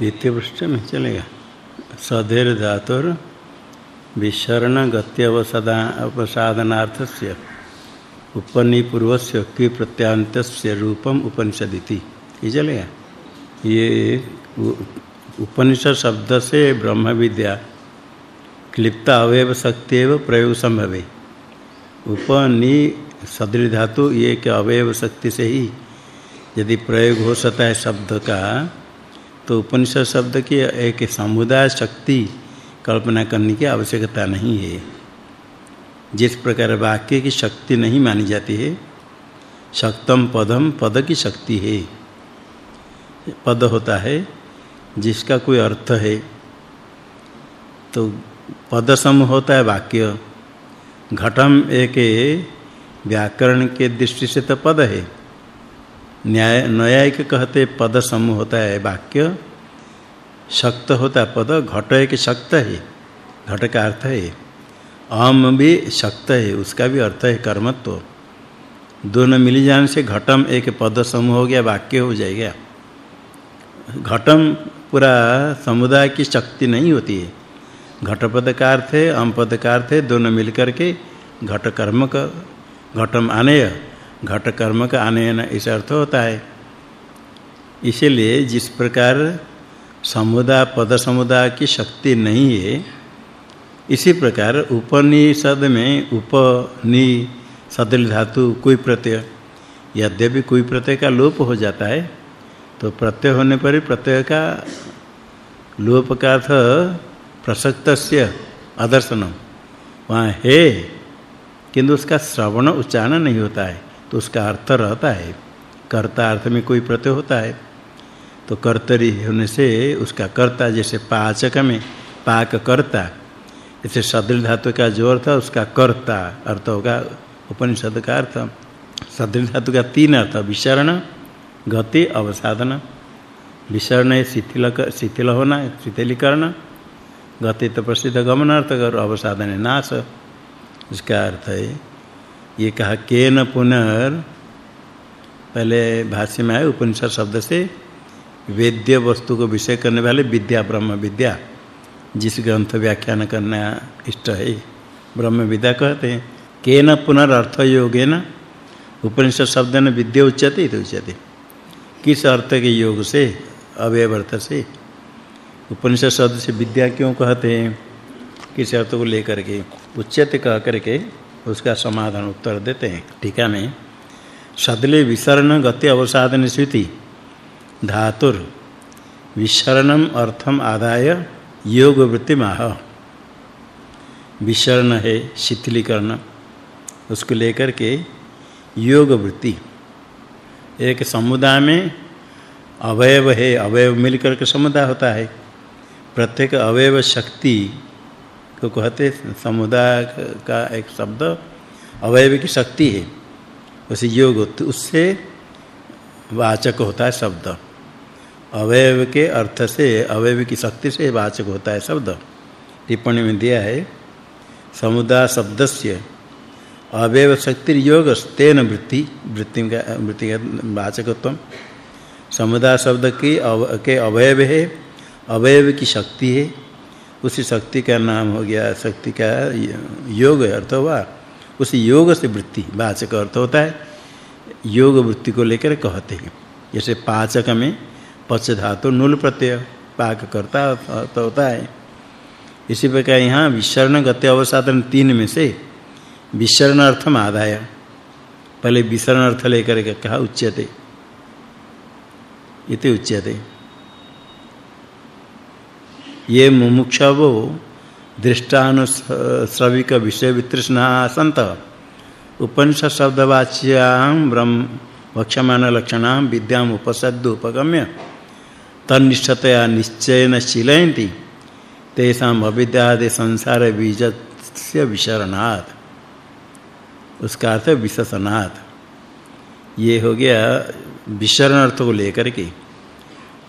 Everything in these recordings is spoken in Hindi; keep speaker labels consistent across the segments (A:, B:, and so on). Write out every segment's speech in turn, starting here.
A: द्वितीय पृष्ठ में चलेगा सधेर धातुर विशरण गति से उपनि पूर्व से कि प्रत्यांत रूपम उपनिषदिति। ये चलेगा ये उपनिषद शब्द से ब्रह्म विद्या क्लिप्त अवयव शक्ति एवं प्रयोग संभव है। उपनि सदृ धातु ये के अवयव शक्ति से ही यदि प्रयोग हो सकता है शब्द का तो उपनिषद शब्द की एक समुदाय शक्ति कल्पना करने की आवश्यकता नहीं है। जिस प्रकार वाक्य की शक्ति नहीं मानी जाती है, शक्तम पदम पद की शक्ति है। पद होता है जिसका कोई अर्थ है। तो पद सम होता है वाक्य। घटम एक व्याकरण के दृष्टि से तो पद है। न्याय न्यायिक कहते पद समूह होता है वाक्य। शक्त होता है पद, घट एक शक्त है। घट का अर्थ है अम भी शक्त है, उसका भी अर्थ है कर्मत्व। दोनों मिल जाने से घटम एक पद समूह हो गया, वाक्य हो जाएगा। घटम पूरा समुदाय की शक्ति नहीं होती है। घट पद का अर्थ है, अम पद का अर्थ है, दोनों मिलकर के घट कर्म का घटम आनेय घट कर्म का आनयन ऐसा अर्थ होता है। इसलिए जिस प्रकार समुदाय पद समुदाय की शक्ति नहीं है, इसी प्रकार उपनिषद में उपनि सदल धातु, कोई प्रत्यय, यद्यपि कोई प्रत्यय का लोप हो जाता है तो प्रत्यय होने पर ही प्रत्यय का लोप का अर्थ प्रसक्तस्य, अदर्शनम। वहाँ है, किंतु उसका श्रवण उच्चारण नहीं होता है। तो उसका अर्थ रहता है, कर्ता अर्थ में कोई प्रत्यय होता है तो कर्तरी होने से उसका कर्ता जैसे पाचक में, पाक कर्ता इसे सदृढ़ धातु का जो अर्थ उसका कर्ता अर्थ होगा उपनिषद का अर्थ। सदृढ़ धातु का तीन अर्थ, विशरण, गति अवसाधन विशरण शिथिल शिथिल होना, शिथिलीकरण। गति तो प्रसिद्ध गमनार्थ और अवसाधन है नाश इसका अर्थ है ये कहा, केन पुनर् पहले भाष्य में आए उपनिषद शब्द से, वेद्य वस्तु को विषय करने वाले विद्या, ब्रह्म विद्या, जिस ग्रंथ व्याख्यान करना इष्ट है, ब्रह्म विद्या कहते हैं। केन पुनर्थ योगेन उपनिषद शब्द ने विद्या उच्यते तो उच्यते। किस अर्थ के योग से, अवयव अर्थ से? उपनिषद शब्द से विद्या क्यों कहते हैं? किस अर्थ को लेकर के? उच्यते कह करके उसका समाधान उत्तर देते हैं। टीका में, सदले विसरण गति अवसाधन स्थिति धातुर, विसरणम अर्थम आदाय, योग वृत्ति माह। विसरण है शिथिलीकरण, उसको लेकर के योग वृत्ति। एक समुदाय में अवयव है, अवयव मिलकर के समुदाय होता है। प्रत्येक अवयव शक्ति को कहते समुदाय का एक शब्द अवयव की शक्ति है। उसे योग उससे वाचक होता है शब्द। अवयव के अर्थ से अवयव की शक्ति से वाचक होता है शब्द। टिप्पणी में दिया है समुदाय शब्दस्य अवयव शक्ति योग तेन वृत्ति वृत्ति का वृत्ति का वाचकत्व। समुदाय शब्द की अव, के अवयव है अवयव की शक्ति है। उसी शक्ति का नाम हो गया, शक्ति का योग अर्थ हुआ। उसी योग से वृत्ति, वाचक अर्थ होता है। योग वृत्ति को लेकर कहते हैं। जैसे पाचक में पच धातु नूल प्रत्यय, पाक करता तो होता है। इसी प्रकार यहाँ विसरण गति अवसाधन तीन में से विसरण अर्थम आदाय। पहले विसरण अर्थ लेकर कहा उच्यते। इति उच्यते। ये मुमुक्षवो दृष्टानुश्रविक विषय वितृष्णा संत उपनिषद शब्दवाच्यां ब्रह्म वक्षमान लक्षणां विद्याम उपसद्द उपगम्य तन्निष्ठतया निश्चयन शीलयन्ति। तेषाम अविद्यादि संसार बीजस्य विशरणात्। उसका अर्थ विशसनात्। ये हो गया विशरण अर्थ को लेकर के।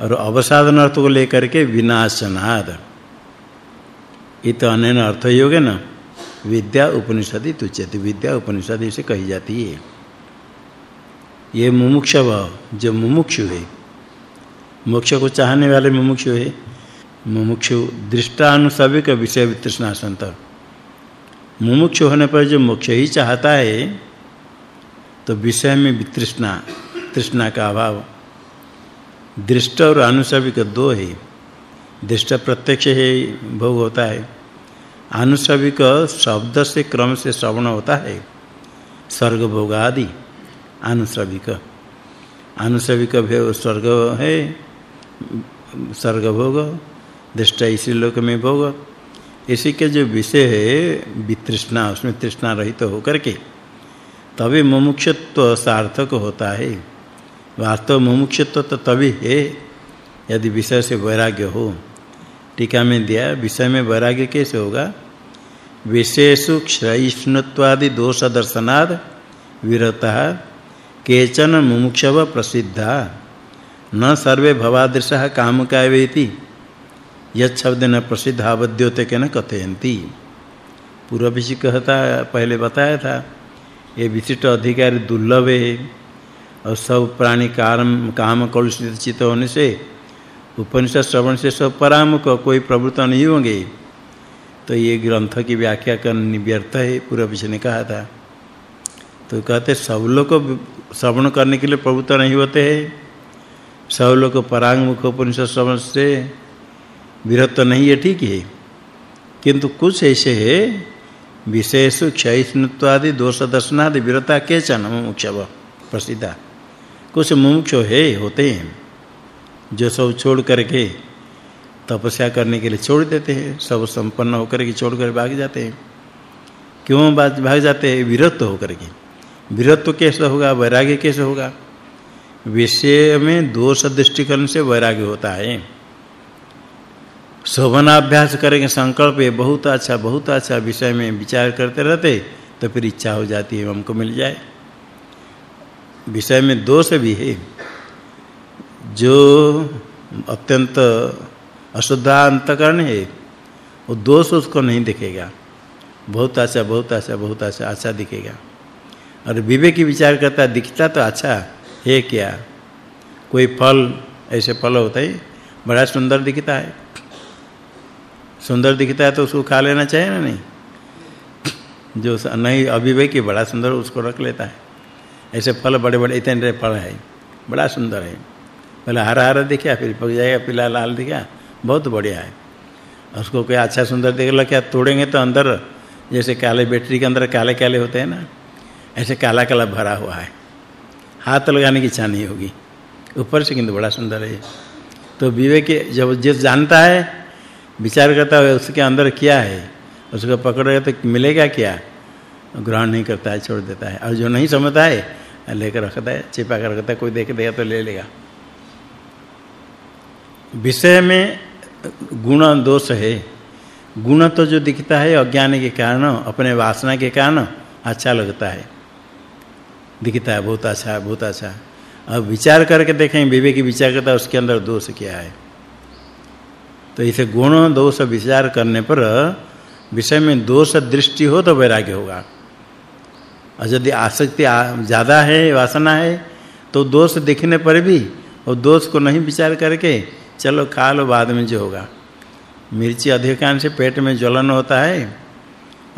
A: और अवसाधन अर्थ को लेकर के विनाशनाद। इत अनन अर्थ योग ना? विद्या उपनिषदि तुच्यते विद्या उपनिषद से कही जाती है। ये मुमुक्षव जो मुमुक्षु है। मोक्ष को चाहने वाले मुमुक्षु है। मुमुक्षु दृष्टानुसविक विषय वितृष्णा संत मुमुक्षु होने पर जो मोक्ष ही चाहता है तो विषय में वितृष्णा, तृष्णा का अभाव। दृष्ट और अनुसविक दो है। दृष्ट प्रत्यक्ष है भोग होता है। अनुसविक शब्द से क्रम से श्रवण होता है। स्वर्ग भोग आदि अनुसविक अनुसविक भोग स्वर्ग है, स्वर्ग भोग, दृष्ट इसी लोक में भोग। इसी के जो विषय है, वितृष्णा, उसमें तृष्णा रहित होकर के, तभी मुमुक्षत्व सार्थक होता है। वास्तव मुमुक्षत्व तो तभी है यदि विषय से वैराग्य हो। टीका में दिया, विषय में वैराग्य कैसे होगा? विशेषु क्षयिष्णुत्वादि दोष दर्शनाद विरता केचन मुमुक्षव प्रसिद्धा। न सर्वे भवादृशः कामकायवेति। यत् शब्द न प्रसिद्ध आवद्योते के न कथयन्ति। पूर्व कहता, पहले बताया था, ये विशिष्ट अधिकारी दुर्लभ है। और सब प्राणी काम काम कलुषित चित्त होने से, उपनिषद श्रवण से सब परामुख कोई प्रवृत्त नहीं होंगे। तो ये ग्रंथ की व्याख्या करनी व्यर्थ है, पूर्व विषय ने कहा था। तो कहते, सब लोग श्रवण करने के लिए प्रवृत्त नहीं होते हैं। सब लोग परांगमुख उपनिषद श्रवण से विरत नहीं है, ठीक है। किंतु कुछ ऐसे है, विशेष क्षयिष्णुत्वादि दोष दर्शनादि, विरता केचन, मुमुक्षव, प्रसिद्धा। कुछ मुमुक्ष है होते हैं, जो सब छोड़ करके तपस्या करने के लिए छोड़ देते हैं, सब संपन्न होकर के छोड़ कर भाग जाते हैं। क्यों भाग जाते हैं? विरत होकर के। विरत तो कैसे होगा? वैराग्य कैसे होगा? विषय में दोष दृष्टिकरण से वैराग्य होता है। शोभनाभ्यास करेंगे, संकल्प है बहुत अच्छा बहुत अच्छा विषय में विचार करते रहते तो फिर इच्छा हो जाती है, हमको मिल जाए। विषय में दोष भी है, जो अत्यंत अशुद्धांतकरण है, वो दोष उसको नहीं दिखेगा। बहुत अच्छा बहुत अच्छा बहुत अच्छा अच्छा दिखेगा। और विवेक की विचार करता दिखता तो अच्छा है क्या? कोई फल, ऐसे फल होता है, बड़ा सुंदर दिखता है। सुंदर दिखता है तो उसको खा लेना चाहिए ना नहीं? जो नहीं, अविवेकी बड़ा सुंदर उसको रख लेता है। ऐसे फल बड़े बड़े, इतने फल है। बड़ा सुंदर है। पहले हरा हरा दिखा, फिर पक जाएगा, पीला लाल दिखा। बहुत बढ़िया है। उसको कोई अच्छा सुंदर देख लो, क्या तोड़ेंगे तो अंदर, जैसे काले बैटरी के अंदर काले काले होते हैं ना, ऐसे काला काला भरा हुआ है। हाथ लगाने की इच्छा नहीं होगी। ऊपर से किंतु बड़ा सुंदर है। तो विवेक जब जिस जानता है, विचार करता है, उसके अंदर क्या है, उसको पकड़ेगा तो मिलेगा क्या? ग्रहण नहीं करता है, छोड़ देता है। और जो नहीं समझता है लेकर रखता है, छिपा कर रखता है, कोई देख देगा तो ले लेगा। विषय में गुण दोष है। गुण तो जो दिखता है, अज्ञान के कारण, अपने वासना के कारण अच्छा लगता है। दिखता है, बहुत अच्छा बहुत अच्छा। अब विचार करके देखें, विवेक की विचार करता है, उसके अंदर दोष क्या है? तो इसे गुण दोष विचार करने पर विषय में दोष दृष्टि हो तो वैराग्य होगा। और यदि आसक्ति ज़्यादा है, वासना है तो दोष दिखने पर भी और दोष को नहीं विचार करके चलो खा लो बाद में जो होगा। मिर्ची अधिकांश पेट में ज्वलन होता है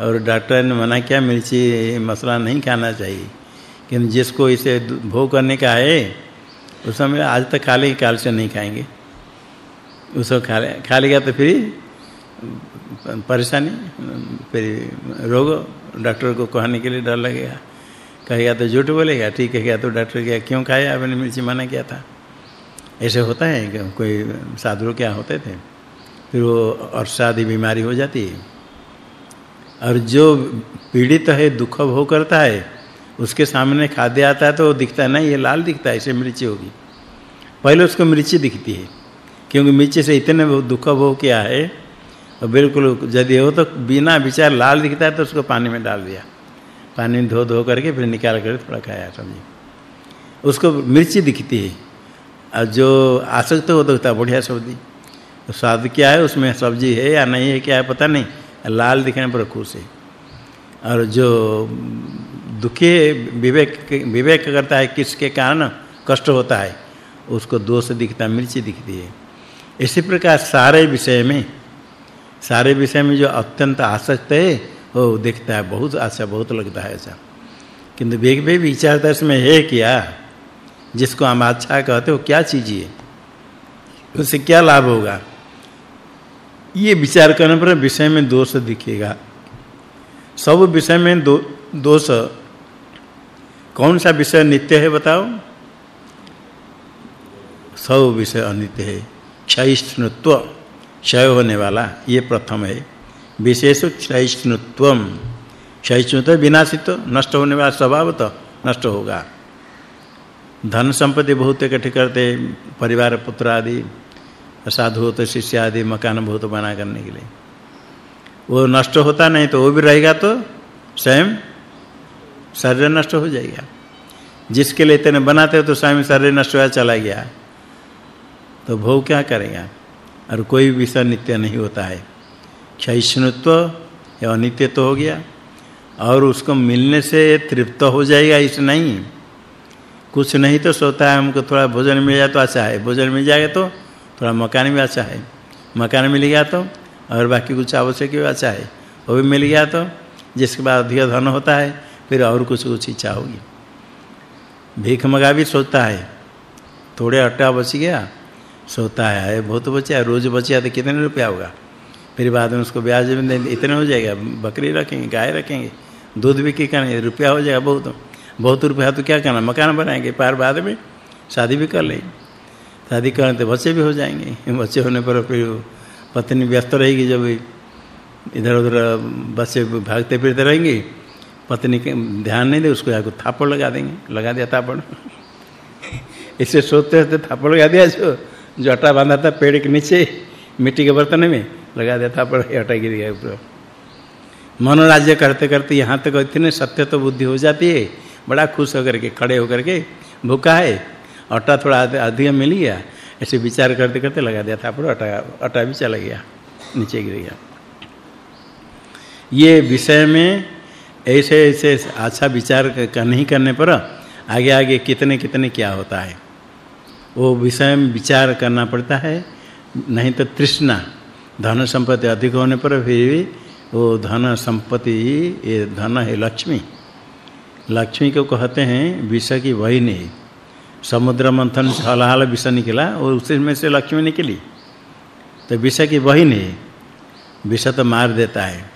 A: और डॉक्टर ने मना किया, मिर्ची मसाला नहीं खाना चाहिए। किंतु जिसको इसे भोग करने का है, उस समय आज तक खा ले काल से नहीं खाएँगे। उसको खा ले, खा लेगा तो फिर परेशानी, फिर रोग, डॉक्टर को कहने के लिए डर लगेगा कहेगा तो झूठ बोलेगा, ठीक है क्या तो डॉक्टर क्या क्यों खाया आपने? मिर्ची मना किया था। ऐसे होता है कि कोई साधु क्या होते थे? फिर वो अर्शादि बीमारी हो जाती है। और जो पीड़ित है, दुख भोग करता है, उसके सामने खाद्य आता है तो दिखता नहीं, ये लाल दिखता है, ऐसे मिर्ची होगी। पहले उसको मिर्ची दिखती है, क्योंकि मिर्ची से इतने दुख भोग किया है बिल्कुल यदि हो तो बिना विचार लाल दिखता है तो उसको पानी में डाल दिया। पानी धो धो करके फिर निकाल कर थोड़ा खाया सब्ज़ी उसको मिर्ची दिखती है। और जो आसक्त हो तो बढ़िया सब्ज़ी। तो स्वाद क्या है, उसमें सब्ज़ी है या नहीं है क्या है पता नहीं। लाल दिखने पर खुश है। और जो दुखी विवेक विवेक करता है किसके कारण कष्ट होता है, उसको दोष दिखता, मिर्ची दिखती है। इसी प्रकार सारे विषय में सारे विषय में जो अत्यंत आसक्त है, वो दिखता है, बहुत आशा, बहुत लगता है ऐसा। किंतु वेग वेग विचारता इसमें है क्या? जिसको हम अच्छा कहते हो, क्या चीज़ है उससे क्या लाभ होगा? ये विचार करने पर विषय में दोष दिखेगा। सब विषय में दो, दोष। कौन सा विषय नित्य है बताओ? सब विषय अनित्य है। क्षयिष्णुत्व। क्षय होने वाला, ये प्रथम है। विशेष क्षयिष्णुत्वम क्षयिष्णुत्व विनाशित्व नष्ट होने वाला स्वभाव तो नष्ट होगा। धन संपत्ति बहुत इकट्ठे करते, परिवार, पुत्र आदि, साधु हो तो शिष्य आदि, मकान बहुत बना करने के लिए। वो नष्ट होता नहीं तो वो भी रहेगा तो स्वयं शरीर नष्ट हो जाएगा। जिसके लिए इतने बनाते हो तो स्वयं शरीर नष्ट हुआ चला गया। तो भोग क्या करेगा? और कोई विषय नित्य नहीं होता है। क्षयिष्णुत्व या अनित्य तो हो गया। और उसको मिलने से तृप्त हो जाएगा, इस नहीं। कुछ नहीं तो सोता है, हमको थोड़ा भोजन मिल जाए तो अच्छा है। भोजन मिल जाएगा तो थोड़ा मकान भी अच्छा है। मकान मिल गया तो और बाकी कुछ आवश्यक भी अच्छा है। वो भी मिल गया तो जिसके बाद अधिक धन होता है, फिर और कुछ कुछ इच्छा होगी। भीख मगा भी सोचता है। थोड़े अट्टा बच गया सोता है। बहुत बचा रोज बचा तो कितने रुपया होगा? फिर बाद में उसको ब्याज में इतने हो जाएगा। बकरी रखेंगे, गाय रखेंगे, दूध भी की करने रुपया हो जाएगा बहुत। बहुत रुपया तो क्या करना मकान बनाएँगे, पार बाद में शादी भी कर लेंगे। शादी करने तो बच्चे भी हो जाएँगे। बच्चे होने पर फिर पत्नी व्यस्त रहेगी जब इधर-उधर बच्चे भागते फिरते रहेंगे। पत्नी के ध्यान नहीं दे, उसको जाकर थापड़ लगा देंगे। लगा दिया थापड़। इसे सोते होते थापड़ लगा दिया जो जटा बांधा था पेड़ के नीचे, मिट्टी के बर्तन में, लगा दिया थापड़ हटा गिर गया ऊपर। मनोराज्य करते करते यहाँ तक इतने सत्य तो बुद्धि हो जाती है, बड़ा खुश होकर के, खड़े होकर के, भूखा है, आटा थोड़ा अधिक मिल गया, ऐसे विचार करते करते लगा दिया था, पर आटा आटा भी चला गया, नीचे गिर गया। ये विषय में ऐसे ऐसे अच्छा विचार नहीं करने पर आगे आगे कितने कितने क्या होता है। वो विषय में विचार करना पड़ता है, नहीं तो तृष्णा, धन संपत्ति अधिक होने पर भी वो धन संपत्ति ये धन है लक्ष्मी। लक्ष्मी को कहते हैं विष की वही नहीं समुद्र मंथन से हलाहल विष निकला और उसी में से लक्ष्मी निकली। तो विष की बहन है विष तो मार देता है।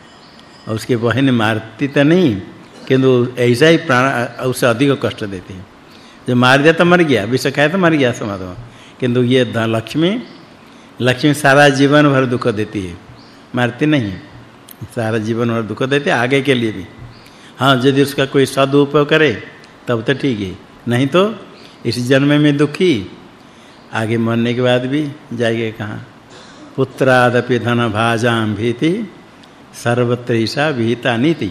A: और उसकी बहन मारती तो नहीं, किंतु ऐसा ही प्राण उससे अधिक कष्ट देती है। जो मार दिया तो मर गया विष खाया तो मर गया समझ किंतु ये लक्ष्मी लक्ष्मी सारा जीवन भर दुख देती है। मारती नहीं, सारा जीवन भर दुख देती है, आगे के लिए भी। हाँ यदि उसका कोई सदुपयोग करे, तब तो ठीक है। नहीं तो इस जन्म में दुखी, आगे मरने के बाद भी जाएँगे कहाँ? पुत्रादपि धन भाजाम भीति, सर्वत्र ईसा विहिता नीति।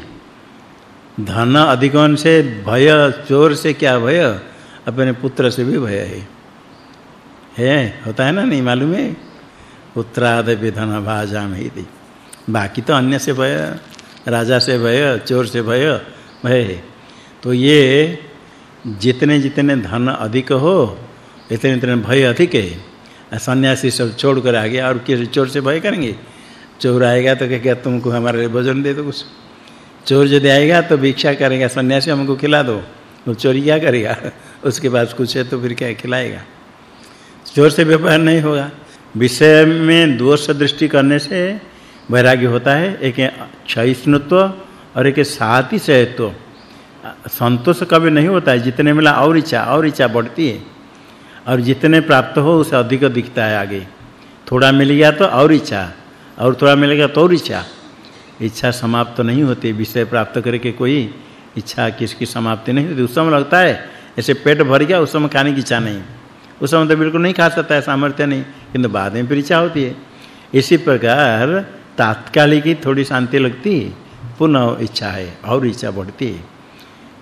A: धन अधिकन से भय, चोर से क्या भय? अपने पुत्र से भी भय है। है? होता है ना नहीं मालूम है? पुत्रादपि धन भाजाम भीति बाकी तो अन्य से भय, राजा से भय, चोर से भय भय है। तो ये जितने जितने धन अधिक हो, इतने इतने भय अधिक है। सन्यासी सब छोड़ कर आ गया और किसी चोर से भय करेंगे? चोर आएगा तो क्या तुमको हमारे भोजन दे दो कुछ। चोर यदि आएगा तो भिक्षा करेगा, सन्यासी, हमको खिला दो। वो चोरी क्या करेगा? उसके पास कुछ है तो फिर क्या खिलाएगा। ज़ोर से व्यापार नहीं होगा। विषय में दोष दृष्टि करने से वैराग्य होता है। एक क्षयिष्णुत्व और एक साथी सहत्व संतोष कभी नहीं होता है। जितने मिला और इच्छा और इच्छा बढ़ती है। और जितने प्राप्त हो, उसे अधिक दिखता है आगे। थोड़ा मिल गया तो और इच्छा, और थोड़ा मिलेगा तो और इच्छा। इच्छा समाप्त तो नहीं होती। विषय प्राप्त करके कोई इच्छा किसकी समाप्ति नहीं होती। उस समय लगता है ऐसे पेट भर गया, उस समय खाने की इच्छा नहीं। उस समय तो बिल्कुल नहीं खा सकता है सामर्थ्य नहीं। किंतु बाद में फिर इच्छा होती है। इसी प्रकार तात्कालिक ही थोड़ी शांति लगती है, पुनः इच्छा है, और इच्छा बढ़ती है।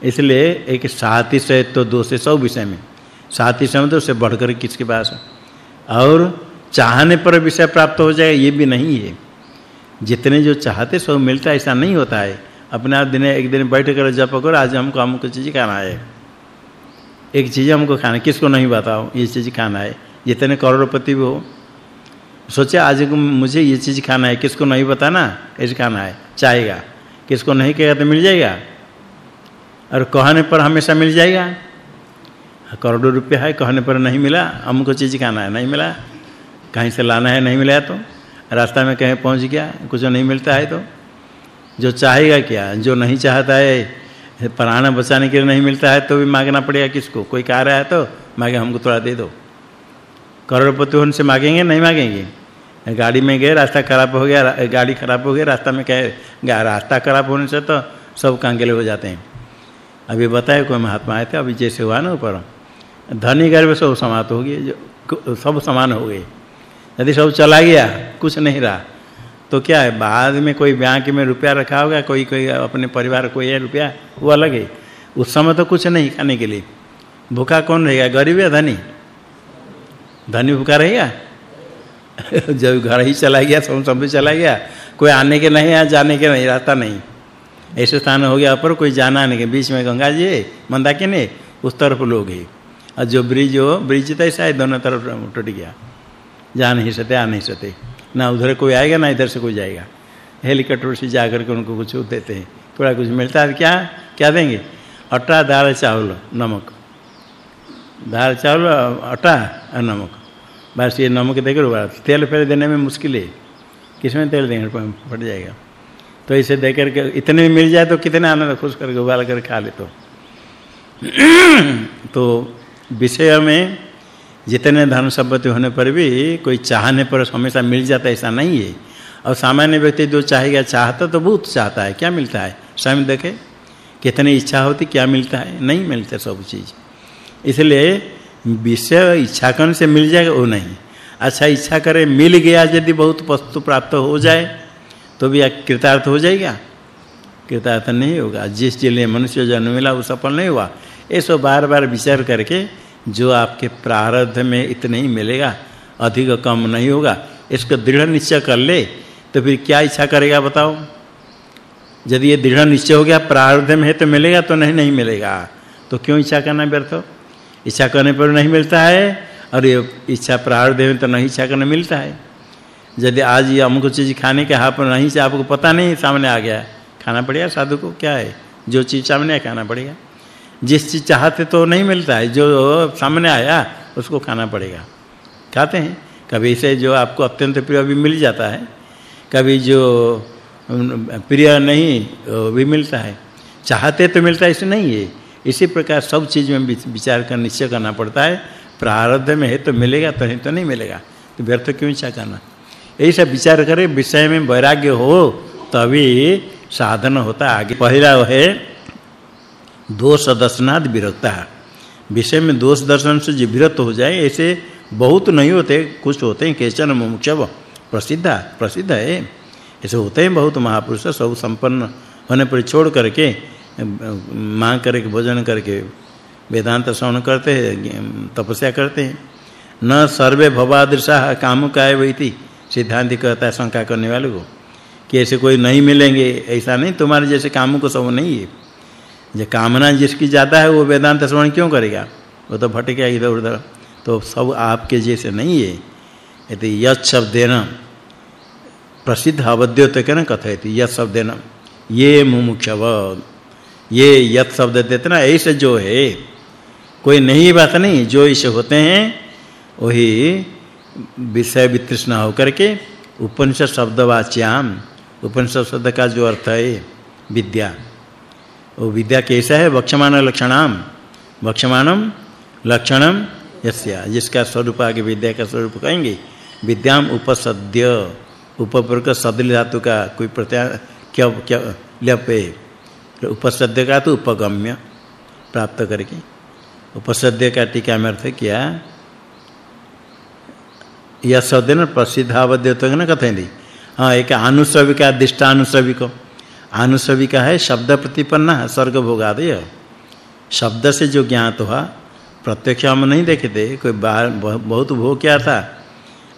A: इसलिए एक साथी से तो दो से सौ विषय में। साथी से तो उससे बढ़कर किसके पास और चाहने पर विषय प्राप्त हो जाए, ये भी नहीं है। जितने जो चाहते सब मिलता, ऐसा नहीं होता है। अपने आप दिन एक दिन बैठ कर जप करो, आज हमको हमको चीज़ खाना है। एक चीज़ हमको खाना, किसको नहीं बताओ ये चीज़ खाना है। जितने करोड़पति भी हो, सोचे आज मुझे ये चीज़ खाना है, किसको नहीं बताना ऐसे खाना है, चाहेगा। किसको नहीं कहेगा तो मिल जाएगा। और कहने पर हमेशा मिल जाएगा। करोड़ों रुपया है, कहने पर नहीं मिला, हमको चीज़ खाना है, नहीं मिला। कहीं से लाना है, नहीं मिला तो। रास्ता में कहीं पहुँच गया, कुछ नहीं मिलता है तो। जो चाहेगा क्या, जो नहीं चाहता है प्राण बचाने के लिए नहीं मिलता है तो भी मांगना पड़ेगा किसको? कोई कह रहा है तो मांगे, हमको थोड़ा दे दो। करोड़पति होने से मांगेंगे, नहीं मांगेंगे? गाड़ी में गए, रास्ता खराब हो गया गाड़ी खराब हो गई, रास्ता में कहे रास्ता खराब होने से तो सब कांगेले हो जाते हैं। अभी बताए, कोई महात्मा आए थे, अभी जैसे हुआ ना ऊपर। धनी गर्भ सब समाप्त हो गए, जो, सब समान हो गए। यदि सब चला गया, कुछ नहीं रहा। तो क्या है, बाद में कोई बैंक में रुपया रखा होगा कोई कोई अपने परिवार कोई है रुपया, वो अलग है। उस समय तो कुछ नहीं खाने के लिए। भूखा कौन रहेगा? गरीब या धनी? धनी भूखा रहेगा? जब घर ही चला गया, सब सब चला गया। कोई आने के नहीं है जाने के नहीं, रास्ता नहीं। ऐसे स्थान हो गया पर कोई जाना आने के बीच में गंगा जी मंदाकिनी उस तरफ़ लोग है। और जो ब्रिज हो, ब्रिज तो ऐसा है दोनों तरफ़ टूट गया। जा नहीं सकते, आ नहीं सकते। ना उधर कोई आएगा, ना इधर से कोई जाएगा। हेलीकॉप्टर से जाकर के उनको कुछ देते हैं। थोड़ा कुछ मिलता है क्या क्या देंगे? आटा दाल, चावल, नमक। दाल, चावल आटा और नमक। बस ये नमक देकर बस तेल फिर देने में मुश्किल है। किसमें तेल देंगे? फट जाएगा। तो इसे देकर के इतने में मिल जाए तो कितने आनंद खुश करके उबाल कर खा ले तो। तो विषय में जितने धन संपत्ति होने पर भी कोई चाहने पर हमेशा मिल जाता ऐसा नहीं है। और सामान्य व्यक्ति जो चाहेगा, चाहता तो बहुत चाहता है, क्या मिलता है? स्वयं देखे, कितनी इच्छा होती, क्या मिलता है? नहीं मिलता सब चीज़। इसलिए विषय इच्छा करने से मिल जाएगा, वो नहीं। अच्छा इच्छा करे, मिल गया, यदि बहुत वस्तु प्राप्त हो जाए तो भी कृतार्थ हो जाएगा। कृतार्थ नहीं होगा। जिस लिए मनुष्य जन्म मिला वो सफल नहीं हुआ। ऐसो बार-बार विचार करके जो आपके प्रारब्ध में इतने ही मिलेगा, अधिक कम नहीं होगा, इसका दृढ़ निश्चय कर ले तो फिर क्या इच्छा करेगा बताओ? यदि ये दृढ़ निश्चय हो गया, प्रारब्ध में है तो मिलेगा तो नहीं नहीं मिलेगा। तो क्यों इच्छा करना व्यर्थ इच्छा करने पर नहीं मिलता है, और ये इच्छा प्रारब्ध में तो नहीं इच्छा करने मिलता है। यदि आज ये अमुक चीज़ खाने के हाथ पर नहीं, से आपको पता नहीं, सामने आ गया। खाना पड़ेगा साधु को? क्या है? जो चीज़ सामने खाना पड़ेगा। जिस चीज़ चाहते तो नहीं मिलता है, जो सामने आया, उसको खाना पड़ेगा। खाते हैं। कभी से जो आपको अत्यंत प्रिय भी मिल जाता है, कभी जो प्रिय नहीं भी मिलता है। चाहते तो मिलता है, इसे नहीं है। इसी प्रकार सब चीज़ में विचार कर निश्चय करना पड़ता है। प्रारब्ध में है तो मिलेगा तो नहीं तो नहीं मिलेगा। तो व्यर्थ क्यों इच्छा करना? सब विचार करें, विषय में वैराग्य हो, तभी साधन होता आगे। पहला है दोष दर्शनाद विरक्ता विषय में दोष दर्शन से जो विरक्त हो जाए, ऐसे बहुत नहीं होते, कुछ होते हैं, केचन मुमुक्षव प्रसिद्ध प्रसिद्ध है। ऐसे होते हैं बहुत महापुरुष, सब संपन्न होने पर छोड़ करके, मांग करके, भोजन करके वेदांत श्रवण करते हैं, तपस्या करते हैं। न सर्वे भवादृशा काम काय वैति, सिद्धांत कहता है, शंका करने वाले को, कि ऐसे कोई नहीं मिलेंगे, ऐसा नहीं, तुम्हारे जैसे काम को सब नहीं है। जो कामना जिसकी ज़्यादा है, वो वेदांत श्रवण क्यों करेगा? वो तो भटकेगा इधर उधर। तो सब आपके जैसे नहीं है। यदि यत् शब्देन। प्रसिद्ध अवद्योत के न कथयति यत् शब्देन। ये मुमुक्षव। ये यत् शब्द देते ना, ऐसे जो है, कोई नहीं बात नहीं, जो ऐसे होते हैं, वही विषय वितृष्णा होकर के उपनिषद शब्दवाच्याम। उपनिषद शब्द का जो अर्थ है, विद्या। वो विद्या कैसा है? वक्षमान लक्षणाम। वक्षमानम लक्षणम यस्या। जिसका स्वरूप आगे विद्या का स्वरूप कहेंगे, विद्याम उपसद्य। उपपूर्वक सदल धातु का कोई प्रत्यय क्या क्या लपे उपसद्य का तो उपगम्य प्राप्त करके। उपसद्य का टीका में अर्थ किया? यह शब्देन प्रसिद्धावद्यत न कथयन्ति। हाँ, एक आनुश्रविका दिष्टानुश्रविको आनुसविका है, शब्द प्रतिपन्न स्वर्ग भोगादय। शब्द से जो ज्ञात हुआ, प्रत्यक्ष हम नहीं देखे थे, कोई बाहर बहुत भोग क्या था।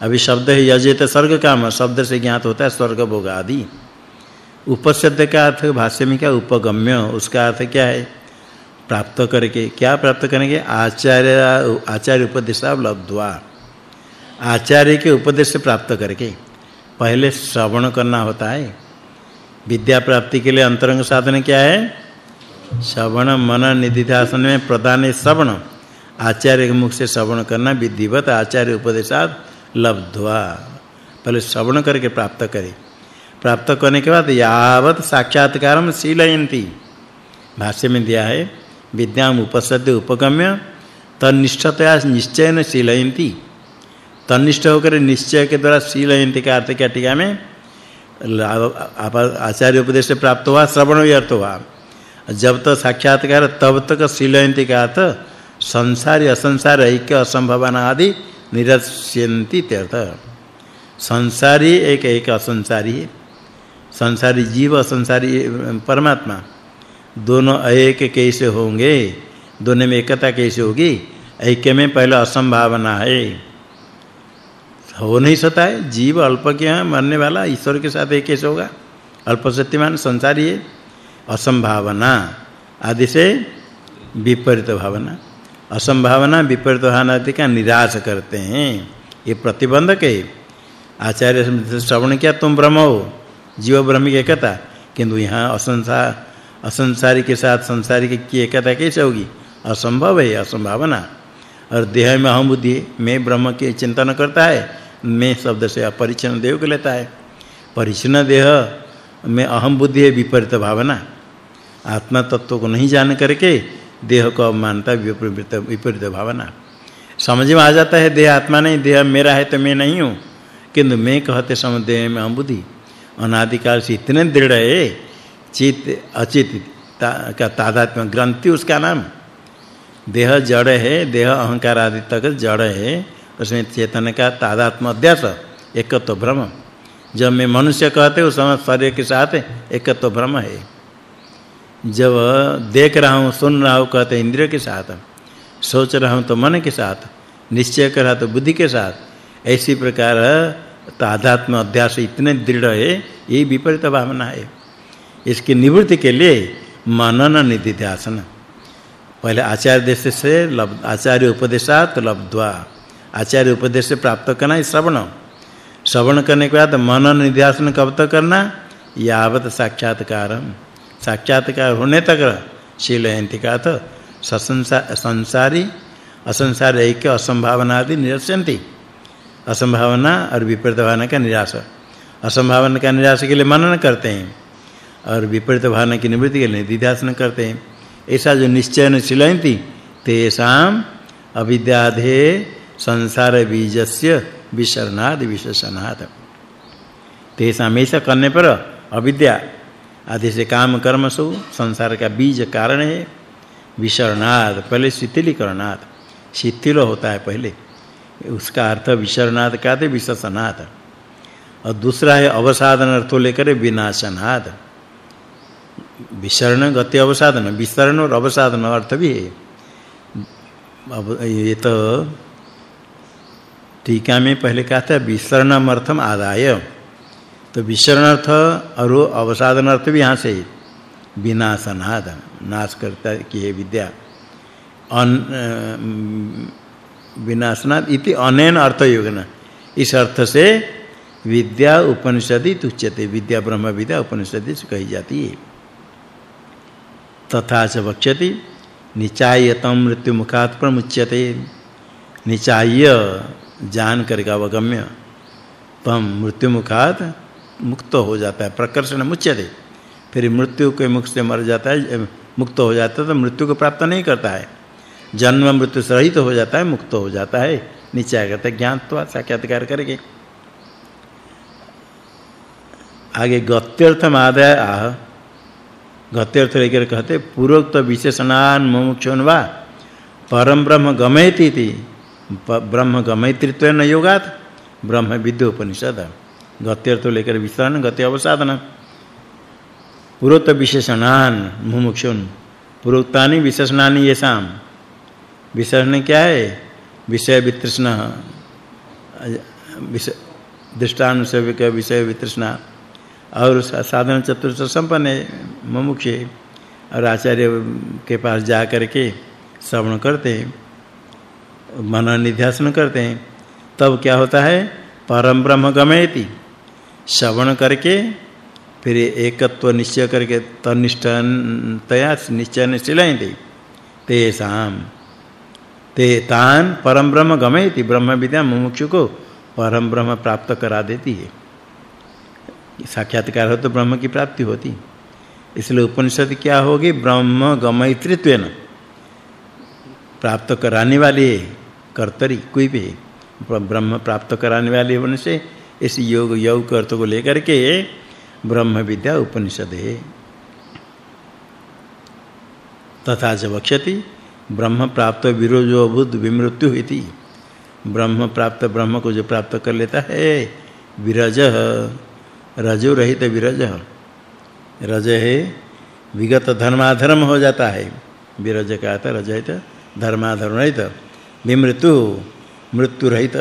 A: अभी शब्द है, यजेत स्वर्ग काम, शब्द से ज्ञात होता है, स्वर्ग भोग आदि उपशब्द का अर्थ भाष्य में क्या उपगम्य, उसका अर्थ क्या है? प्राप्त करके। क्या प्राप्त करेंगे? आचार्य आचार्य उपदेश लब्ध्वा। आचार्य के उपदेश से प्राप्त करके। पहले श्रवण करना होता है विद्या प्राप्ति के लिए अंतरंग साधन क्या है? श्रवण, मन, निधिध्यासन में प्रधान श्रवण। आचार्य के मुख से श्रवण करना विधिवत आचार्य उपदेशात लब्ध्वा। पहले श्रवण करके प्राप्त करे। प्राप्त करने के बाद यावत साक्षात्कारम शीलयन्ति। भाष्य में दिया है विद्याम उपसद्य उपगम्य तनिष्ठतया निश्चयन शीलयन्ति। तनिष्ठ होकर निश्चय के द्वारा शीलयन्ति का अर्थ क्या टीका में? आचार्य उपदेश प्राप्त हुआ श्रवण ही अर्थ हुआ जब तक साक्षात्कार तब तक शीलयन्ति का अर्थ संसारी असंसार ऐक्य असंभावना आदि निरस्यन्ति त्यर्थ संसारी एक एक असंसारी है संसारी जीव असंसारी परमात्मा दोनों एक कैसे होंगे दोनों में एकता कैसे होगी ऐक्य में पहले असंभावना है हो नहीं सकता है। जीव अल्पज्ञ है, मरने वाला ईश्वर के साथ एक कैसे होगा। अल्प संसारी है। असंभावना आदि से विपरीत भावना। असंभावना विपरीत भावना आदि का निराश करते हैं। ये प्रतिबंधक है। आचार्य श्रवण किया, तुम ब्रह्म हो। जीव ब्रह्म की एकता। किंतु यहाँ असंसार असंसारी के साथ संसारी की एकता कैसे होगी? असंभव है, असंभावना। और देह में अहम बुद्धि मैं ब्रह्म के चिंतन करता है। मैं शब्द से अपरिचन्न देह को लेता है। परिचन्न देह में अहम बुद्धि है, विपरीत भावना। आत्मा तत्व को नहीं जान करके देह को मानता विपरीत विपरीत भावना। समझ में आ जाता है, देह आत्मा नहीं, देह मेरा है तो मैं नहीं हूँ। किंतु मैं कहते समय देह में अहम बुद्धि। अनादिकाल से इतने दृढ़ है, चित, अचित का तादात्म्य ग्रंथि उसका नाम। देह जड़ है, देह अहंकार आदि तक जड़ है। उसमें चेतन का तादात्म्य अध्यास एकत्व भ्रम। जब मैं मनुष्य कहते उस समय शरीर के साथ एकत्व भ्रम है। जब देख रहा हूँ, सुन रहा हूँ, कहते इंद्रिय के साथ, सोच रहा हूँ तो मन के साथ, निश्चय कर रहा तो बुद्धि के साथ, ऐसी प्रकार तादात्म अध्यास इतने दृढ़ है, ये विपरीत भावना है। इसकी निवृत्ति के लिए मनन निधिध्यासन। पहले आचार्य देश से आचार्य उपदेशात लब्ध्वा। आचार्य उपदेश से प्राप्त करना है श्रवण। श्रवण करने के बाद मनन निध्यासन कब तक करना? यावत साक्षात्कार साक्षात्कार होने तक शीलयंति का तो संसारी, असंसार ऐक्य, असंभावना आदि निरस्यन्ति असंभावना और विपरीत भावना का निराश। असंभावना का निराश के लिए मनन करते हैं और विपरीत भावना की निवृत्ति के लिए निध्यासन करते हैं। ऐसा जो निश्चय न शिलयन्ति तेषाम अविद्याधे संसार बीजस्य विशरणाद विशेषणाद तेषाम ऐसा करने पर अविद्या आदि से काम कर्म सु संसार का बीज कारण है। विशरणाद पहले शिथिलीकरणाद शिथिल होता है पहले। उसका अर्थ विशरणाद का थे विशेषणाद और दूसरा है अवसाधन अर्थों लेकर विनाशनाद विसरण गति अवसाधन विसरण और अवसाधन अर्थ भी है। अब ये तो टीका में पहले कहा था विसरणम अर्थम आदाय। तो विसरण अर्थ और अवसाधन अर्थ भी यहाँ से विनाशनाद नाश करता की है विद्या। अन विनाशनाद इति अनेन अर्थ योगन इस अर्थ से विद्या उपनिषदि तुच्यते, विद्या ब्रह्म विद्या उपनिषदि से कही जाती है। तथा च वक्ष्यति, निचायतम मृत्यु मुखात प्रमुच्यते। निचाय जान करके अवगम्य। तम मृत्यु मुखात मुक्त हो जाता है। प्रकर्षण मुच्यते फिर मृत्यु के मुख से मर जाता है मुक्त हो जाता है तो मृत्यु को प्राप्त नहीं करता है। जन्म मृत्यु से रहित हो जाता है, मुक्त हो जाता है। नीचे आ जाता है ज्ञानत्व साक्षात्कार करके आगे गत्यर्थम आदाय आह। गत्यर्थ लेकर कहते पूर्वोक्त विशेषणान मुमुक्षुन वा? परम ब्रह्म गमयति इति। ब्रह्म गमयित्व न योगात, ब्रह्म विद्योपनिषद। गत्यर्थ लेकर विशरण गति अवसाधन पूर्वोक्त विशेषणान, मुमुक्षुन। पूर्वोक्तानि विशेषणानि येषाम विशरण क्या है? विषय वितृष्ण। विषय दृष्टानुसेविक विषय वितृष्णा। और साधन चतुर्थ संपन्न मुमुक्ष और आचार्य के पास जा करके श्रवण करते हैं। मन निध्यासन करते हैं। तब क्या होता है? परम ब्रह्म गमयति श्रवण करके फिर एकत्व निश्चय करके तनिष्ठतया निश्चय निश्चय तेषाम ते तान परम ब्रह्म गमयति ब्रह्म विद्या मुमुक्षु को परम ब्रह्म प्राप्त करा देती है। साक्षात्कार हो तो ब्रह्म की प्राप्ति होती। इसलिए उपनिषद क्या होगी? ब्रह्म गमयित्रित्वेन। प्राप्त कराने वाली कर्तरी, कोई भी ब्रह्म प्राप्त कराने वाले होने से इस योग योग कर्त को लेकर के ब्रह्म विद्या उपनिषद है। तथा च वक्ष्यति ब्रह्म प्राप्त विरोजो बुद्ध विमृत्यु इति। ब्रह्म प्राप्त, ब्रह्म को जो प्राप्त कर लेता है, विरज, रजो रहित विरज। रज है, विगत धर्माधर्म हो जाता है। विरज का अर्थ रज है धर्माधर्म रहित। विमृत्यु मृत्यु रहित।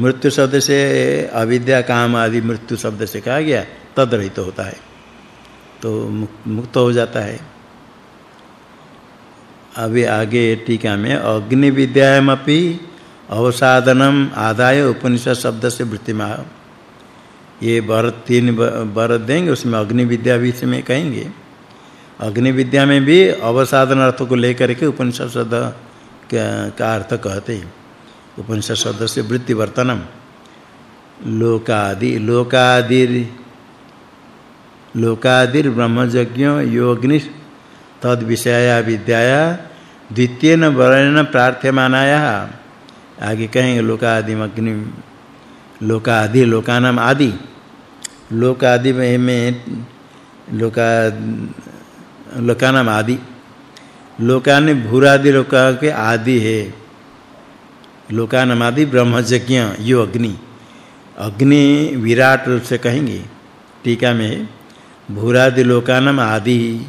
A: मृत्यु शब्द से अविद्या, काम आदि मृत्यु शब्द से कहा गया, तद रहित होता है। तो मुक्त हो जाता है। अभी आगे टीका में, अग्नि विद्यामपि अवसाधनम आदाय उपनिषद शब्द से वृत्तिमा ये वर तीन वर देंगे, उसमें अग्नि विद्या भी इसमें कहेंगे। अग्नि विद्या में भी अवसाधन अर्थ को लेकर के उपनिषद शब्द का अर्थ कहते उपनिषद शब्द से वृत्ति वर्तनम लोकादि, लोकादिर लोकादिर ब्रह्मज्ञ योगनि तद विषया विद्याया द्वितीय न वर्ण प्रार्थ्यमानाया। आगे कहेंगे लोकादि अग्नि लोकादि, लोकानाम आदि। लोकादि में, लोका, लोकानाम आदि। लोकान भूरादि लोका के आदि है। लोकानाम आदि ब्रह्मज्ञ यो अग्नि। अग्नि विराट रूप से कहेंगे। टीका में भूरादि लोकानम आदि,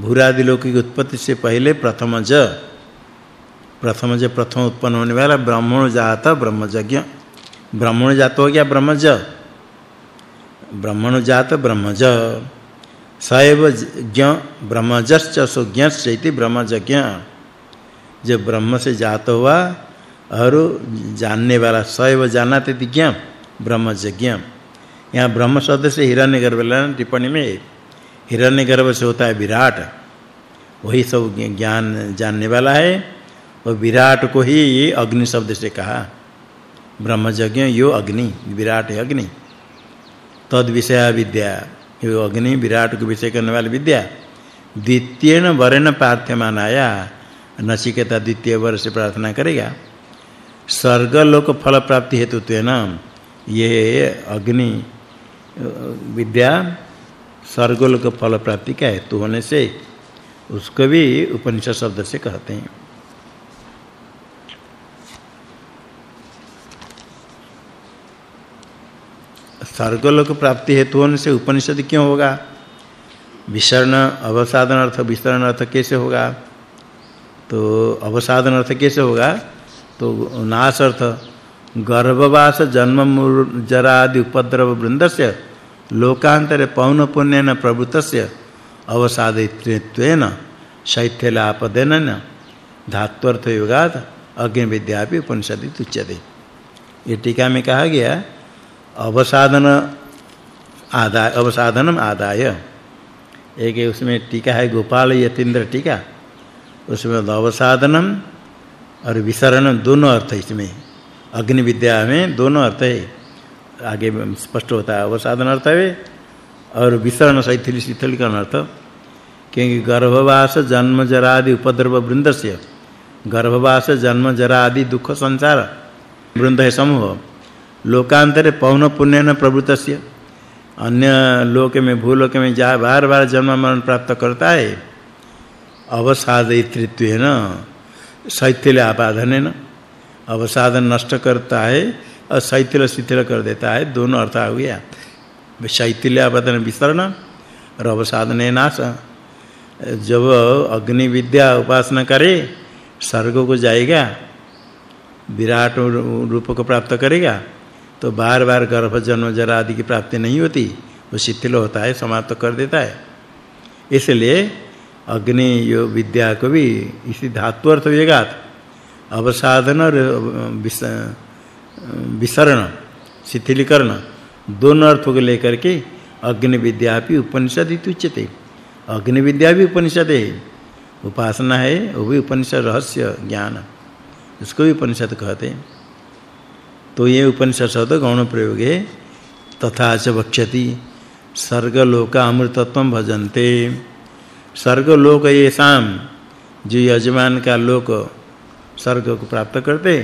A: भूरादि लोक की उत्पत्ति से पहले प्रथम ज प्रथम ज प्रथम उत्पन्न होने वाला ब्राह्मण जात ब्रह्मज्ञ। ब्राह्मण जात हो गया ब्रह्मज। ब्राह्मण जात ब्रह्मज। सैव ज्ञ ब्रह्मजश्च सुज्ञश्च ब्रह्मज्ञ जो ब्रह्म से जात हुआ और जानने वाला सैव जानाते ज्ञ ब्रह्मज्ञ यहाँ ब्रह्म शब्द से हिरण्यगर्भ लेना टिप्पणी में हिरण्यगर्भ से होता है विराट। वही सब ज्ञान जानने वाला है। और विराट को ही अग्नि शब्द से कहा। ब्रह्मज्ञ यो अग्नि, विराट है अग्नि। तद विषय विद्या यो अग्नि विराट को विषय करने वाली विद्या। द्वितीयन वरेण प्रार्थ्यमानाया नचिकेता द्वितीय वर से प्रार्थना करेगा। स्वर्ग लोक फल प्राप्ति हेतु तेना ये अग्नि, विद्या स्वर्ग लोक फल प्राप्ति का हेतु होने से उसको भी उपनिषद शब्द से कहते हैं। स्वर्गलोक प्राप्ति हेतु होने से उपनिषद क्यों होगा? विसरण अवसाधन अर्थ विसरण अर्थ कैसे होगा? तो अवसाधन अर्थ कैसे होगा? तो नाश अर्थ गर्भवास जन्म जरा आदि उपद्रव वृंदस्य, लोकांतरे पौन पुण्यन प्रवृतस्य अवसादित्वेन शैथ्यलापदेन धात्वर्थ युगात अग्नि विद्या भी उपनिषदि तुच्यते। ये टीका में कहा गया अवसाधन आदाय अवसाधनम आदाय। एक उसमें टीका है, गोपाल यतीन्द्र टीका। उसमें अवसाधनम और विसरण दोनों अर्थ है इसमें। अग्नि विद्या में दोनों अर्थ है। आगे स्पष्ट होता है अवसाधन अर्थ है और विसरण शैथिली शीतलीकरण अर्थ। क्योंकि गर्भवास जन्म जरा आदि उपद्रव वृंदस्य। गर्भवास जन्म जरा आदि दुख संसार। वृंद है समूह। लोकांतरे पौन पुण्य न प्रवृतस्य अन्य लोक में, भूलोक में जा बार-बार जन्म मरण प्राप्त करता है। अवसादित्वेन शैथिल्य आपादनेन अवसादन नष्ट करता है और शैथिल्य शिथिल कर देता है, दोनों अर्थ आ गया। शैथिल्य आपादन विसरण और अवसादन नाश। जब अग्नि विद्या उपासना करे, स्वर्ग को जाएगा, विराट रूप को प्राप्त करेगा तो बार-बार गर्भ जन्म जरा आदि की प्राप्ति नहीं होती, वो शिथिल होता है, समाप्त कर देता है। इसलिए अग्नि यो विद्या को भी इसी धातु अर्थ वेगात अवसाधन और विसरण, शिथिलीकरण दोनों अर्थों को लेकर के अग्नि विद्या भी उपनिषद इत्युच्यते अग्नि विद्या भी उपनिषद है, उपासना है, वो भी उपनिषद रहस्य, ज्ञान, उसको भी उपनिषद कहते हैं। तो ये उपनिषद शब्द गौण प्रयोग है तथा च वक्ष्यति। सर्गलोक अमृतत्वम भजन्ते। सर्गलोक ये शाम जो यजमान का लोक स्वर्ग को प्राप्त करते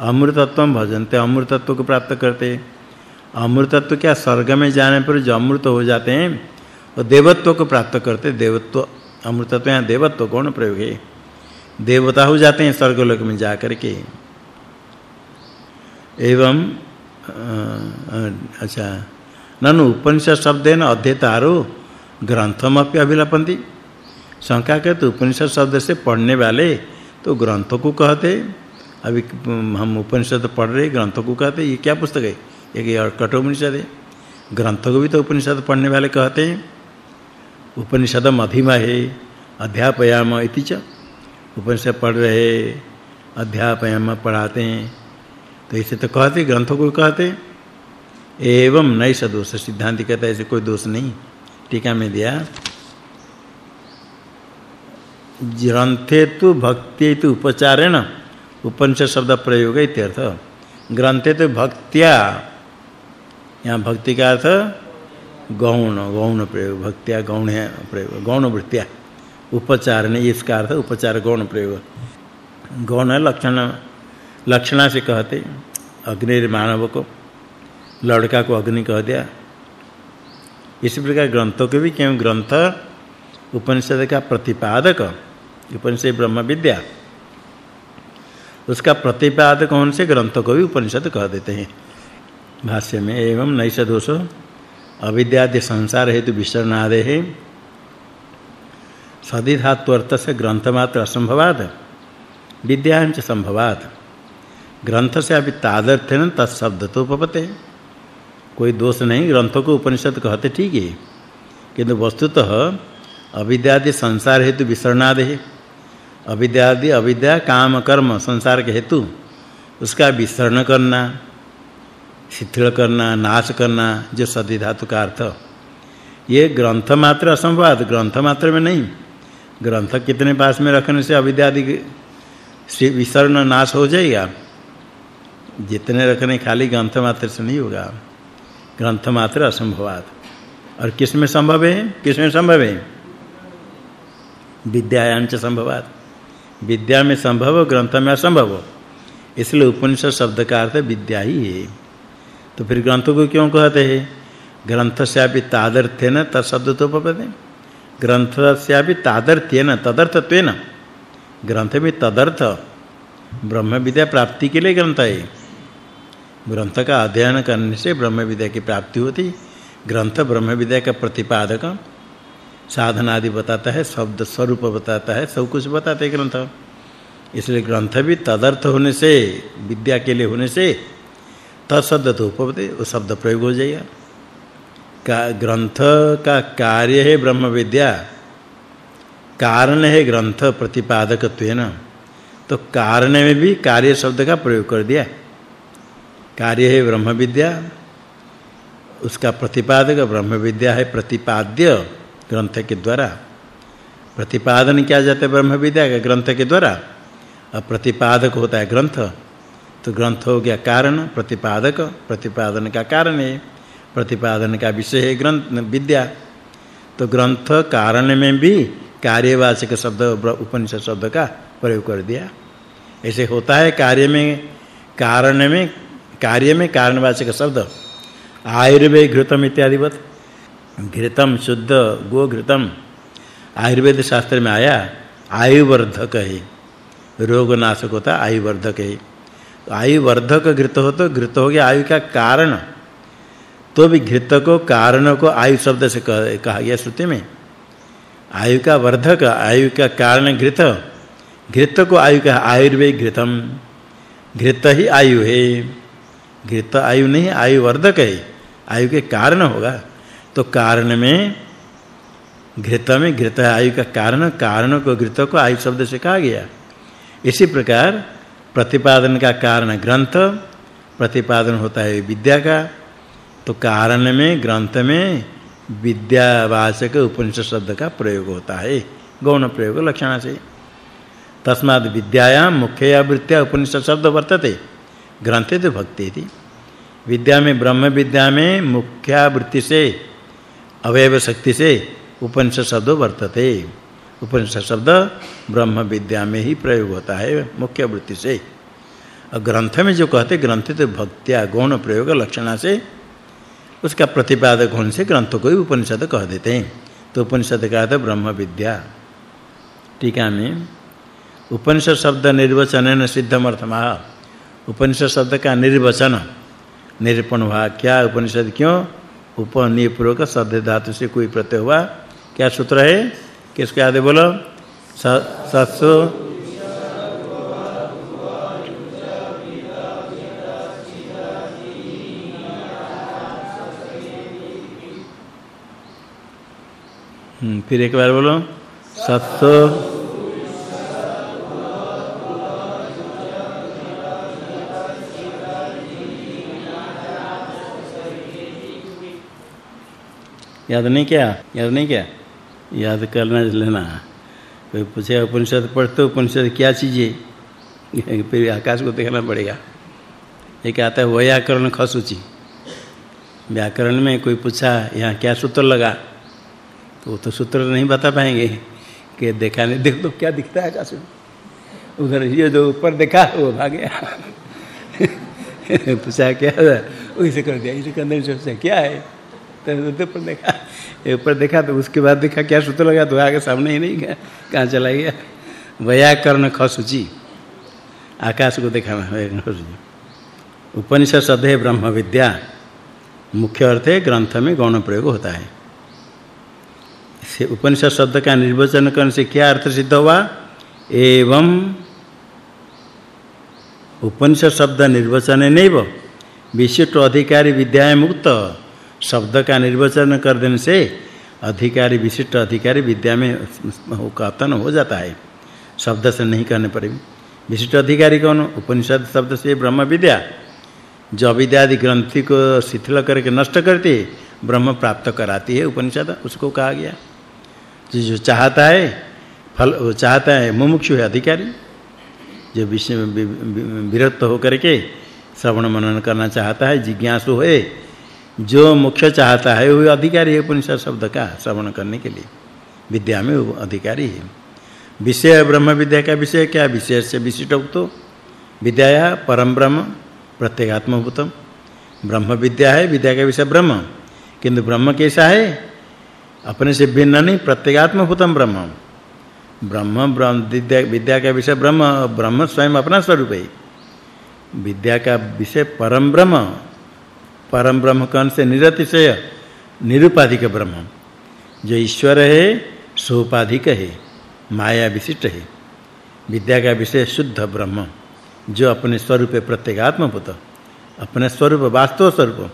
A: अमृतत्वम भजन्ते, अमृतत्व को प्राप्त करते। अमृतत्व क्या स्वर्ग में जाने पर जो अमृत हो जाते हैं और देवत्व को प्राप्त करते। देवत्व, अमृतत्व यहाँ देवत्व कौन प्रयोग। है देवता हो जाते हैं स्वर्गलोक में जा करके एवं अच्छा ननु उपनिषद शब्देन अध्येतारो ग्रंथमपि अभिलपन्ति। शंका कहते उपनिषद शब्द से पढ़ने वाले तो ग्रंथों को कहते, अभी हम उपनिषद पढ़ रहे ग्रंथों को कहते, ये क्या पुस्तक है? एक कठोपनिषद है। ग्रंथ को भी तो उपनिषद पढ़ने वाले कहते हैं उपनिषद मधिमा है अध्यापयाम इति च। उपनिषद पढ़ रहे, अध्यापयाम पढ़ाते हैं। तो इसे तो कहते, ग्रंथों को कहते। एवं नहीं सदोष सिद्धांत कहता है, ऐसे कोई दोष नहीं। टीका में दिया। ग्रंथे तो भक्ति तो उपचारेण, उपनिषद शब्द प्रयोग है इत्यर्थ। ग्रंथे तो भक्त्या, यहाँ भक्ति का अर्थ गौण गौण प्रयोग, भक्त्या, गौण है प्रयोग, गौण वृत्तिया। उपचार ने इसका अर्थ उपचार गौण प्रयोग। गौण लक्षण। लक्षणा से कहते, अग्नि मानव को, लड़का को अग्नि कह दिया। इसी प्रकार ग्रंथों के भी क्यों ग्रंथ, उपनिषद का प्रतिपादक, उपनिषद ब्रह्म विद्या। उसका प्रतिपादक कौन से ग्रंथों को भी उपनिषद कह देते हैं। भाष्य में, एवं नैष दोष, अविद्यादि संसार हेतु विसरणादे है। सदी धातु अर्थ से ग्रंथ मात्र असंभवात विद्यांच संभवात ग्रंथ से अभी तादर्थ्यन तत्शब्द तो उपपते। कोई दोष नहीं, ग्रंथों को उपनिषद कहते, ठीक है। किंतु वस्तुतः, अविद्यादि संसार हेतु विसरणादि है। अविद्यादि, अविद्या, काम, कर्म, संसार के हेतु, उसका विसरण करना, शिथिल करना, नाश करना, जो सदी धातु का अर्थ। ये ग्रंथ मात्र असंवाद, ग्रंथ मात्र में नहीं। ग्रंथ कितने पास में रखने से अविद्यादि विसरण नाश हो जाएगा? जितने रखने खाली ग्रंथ मात्र से नहीं होगा। ग्रंथ मात्र असंभवात। और किसमें संभव है? किसमें संभव है? विद्यायांच संभवात। विद्या में संभव, ग्रंथ में असंभव। इसलिए उपनिषद शब्द का अर्थ विद्या ही है। तो फिर ग्रंथ को क्यों कहते हैं? ग्रंथ से अभी तादर्थ्यन तत्शब्द तो पपते ग्रंथ से अभी तादर्थ्यन तदर्थत्वेन। ग्रंथ में तदर्थ ब्रह्म विद्या प्राप्ति के लिए ग्रंथ है। ग्रंथ का अध्ययन करने से ब्रह्म विद्या की प्राप्ति होती। ग्रंथ ब्रह्म विद्या का प्रतिपादक। साधना आदि बताता है, शब्द स्वरूप बताता है, सब कुछ बताते ग्रंथ। इसलिए ग्रंथ भी तदर्थ होने से, विद्या के लिए होने से, तत्शब्द तो उपपदे वो शब्द प्रयोग हो जाएगा। का ग्रंथ का कार्य है ब्रह्म विद्या कारण है ग्रंथ प्रतिपादकत्वेन तो कारण में भी कार्य शब्द का प्रयोग कर दिया। कार्य है ब्रह्म विद्या उसका प्रतिपादक ब्रह्म विद्या है प्रतिपाद्य ग्रंथ के द्वारा। प्रतिपादन किया जाता है ब्रह्म विद्या के ग्रंथ के द्वारा। और प्रतिपादक होता है ग्रंथ। तो ग्रंथ हो गया कारण, प्रतिपादक। प्रतिपादन का कारण है। प्रतिपादन का विषय है ग्रंथ, विद्या। तो ग्रंथ कारण में भी कार्यवाचक शब्द उपनिषद शब्द का प्रयोग कर दिया। ऐसे होता है कार्य में, कारण में कार्य में कारणवाचक शब्द। आयुर्वेद घृतम इत्यादिवत। घृतम, शुद्ध, गो घृतम। आयुर्वेद शास्त्र में आया, आयुवर्धक है। रोग नाशक होता आयुवर्धक है। तो आयुवर्धक घृत हो तो घृत हो गया, आयु का कारण। तो भी घृत को कारण को आयु शब्द से कहा गया श्रुति में। आयु का वर्धक, आयु का कारण घृत। घृत को आयु का आयुर्वेद घृतम। घृत ही आयु है। घृत आयु नहीं, आयु वर्धक है। आयु के कारण होगा। तो कारण में घृत में घृत आयु का कारण कारण को घृत को आयु शब्द से कहा गया। इसी प्रकार प्रतिपादन का कारण ग्रंथ, प्रतिपादन होता है विद्या का। तो कारण में, ग्रंथ में विद्यावाचक उपनिषद शब्द का प्रयोग होता है, गौण प्रयोग लक्षण से। तस्माद विद्यायां मुख्य वृत्तिया उपनिषद शब्द वर्तते, ग्रंथे तो भक्ति थी। विद्या में, ब्रह्म विद्या में मुख्य वृत्ति से, अवयव शक्ति से उपनिषद शब्द वर्तते। उपनिषद शब्द ब्रह्म विद्या में ही प्रयोग होता है मुख्य वृत्ति से। और ग्रंथ में जो कहते ग्रंथ तो भक्त्या गौण प्रयोग लक्षणा से, उसका प्रतिपादक होने से ग्रंथ को ही उपनिषद कह देते हैं। तो उपनिषद का अर्थ ब्रह्म विद्या। टीका में, उपनिषद शब्द निर्वचन सिद्धमर्थमा। उपनिषद शब्द का निर्वचन निरूपण हुआ। क्या उपनिषद क्यों? उपनिपूर्वक सद्य धातु से कोई प्रत्यय हुआ? क्या सूत्र है? किसके आदि बोलो। सत्सु। हम्म, फिर एक बार बोलो। सत्सु। याद नहीं क्या? याद नहीं क्या? याद करना लेना कोई पूछे उपनिषद पढ़ते उपनिषद क्या चीज़ है? फिर आकाश को देखना पड़ेगा। एक आता है, व्याकरण खसुचि। व्याकरण में कोई पूछा, यहाँ क्या सूत्र लगा? तो वो तो सूत्र नहीं बता पाएँगे कि देखा नहीं। देख तो क्या दिखता है आकाश में? उधर ये जो ऊपर देखा, वो भाग। गया पूछा क्या? वैसे कर दिया। इसे करने से क्या है? तो ऊपर देखा। ऊपर देखा तो उसके बाद देखा, क्या सूत्र लगा? तो आगे सामने ही नहीं गया। कहाँ चला गया? व्याकरण खसुचि। आकाश को देखा व्याकरण उपनिषद शब्द है ब्रह्म विद्या। मुख्य अर्थ है ग्रंथ में गौण प्रयोग होता है। से उपनिषद शब्द का निर्वचन करने से क्या अर्थ सिद्ध हुआ? एवं उपनिषद शब्द निर्वचन नहीं विशिष्ट अधिकारी विद्या मुक्त। शब्द का निर्वचन कर देने से अधिकारी विशिष्ट अधिकारी विद्या में कथन हो जाता है शब्द से नहीं करने पर विशिष्ट अधिकारी कौन उपनिषद शब्द से ब्रह्म विद्या जो अविद्यादि ग्रंथि को शिथिल करके नष्ट करती है ब्रह्म प्राप्त कराती है उपनिषद उसको कहा गया जो जो चाहता है फल चाहता है मुमुक्षु है अधिकारी जो विषय विरक्त होकर के श्रवण मनन करना चाहता है जिज्ञासु है जो मुख्य चाहता है, वो अधिकारी है उपनिषद शब्द का श्रवण करने के लिए। विद्या में वो अधिकारी है। विषय ब्रह्म विद्या का विषय क्या? विषय से विशिष्ट उक्तो। विद्या परम ब्रह्म, प्रत्येगात्मभूतम। ब्रह्म विद्या है, विद्या का विषय ब्रह्म। किंतु ब्रह्म कैसा है? अपने से भिन्न नहीं, प्रत्येगात्मभूतम ब्रह्म। ब्रह्म ब्रह्म विद्या का विषय ब्रह्म ब्रह्म स्वयं अपना स्वरूप है। विद्या का विषय परम ब्रह्म। परम ब्रह्म कौन से निरतिशय, निरुपाधिक ब्रह्म। जो ईश्वर है, सोपाधिक है, माया विशिष्ट है। विद्या का विषय शुद्ध ब्रह्म, जो अपने स्वरूप प्रत्येगात्मभूत। अपने स्वरूप वास्तव स्वरूप।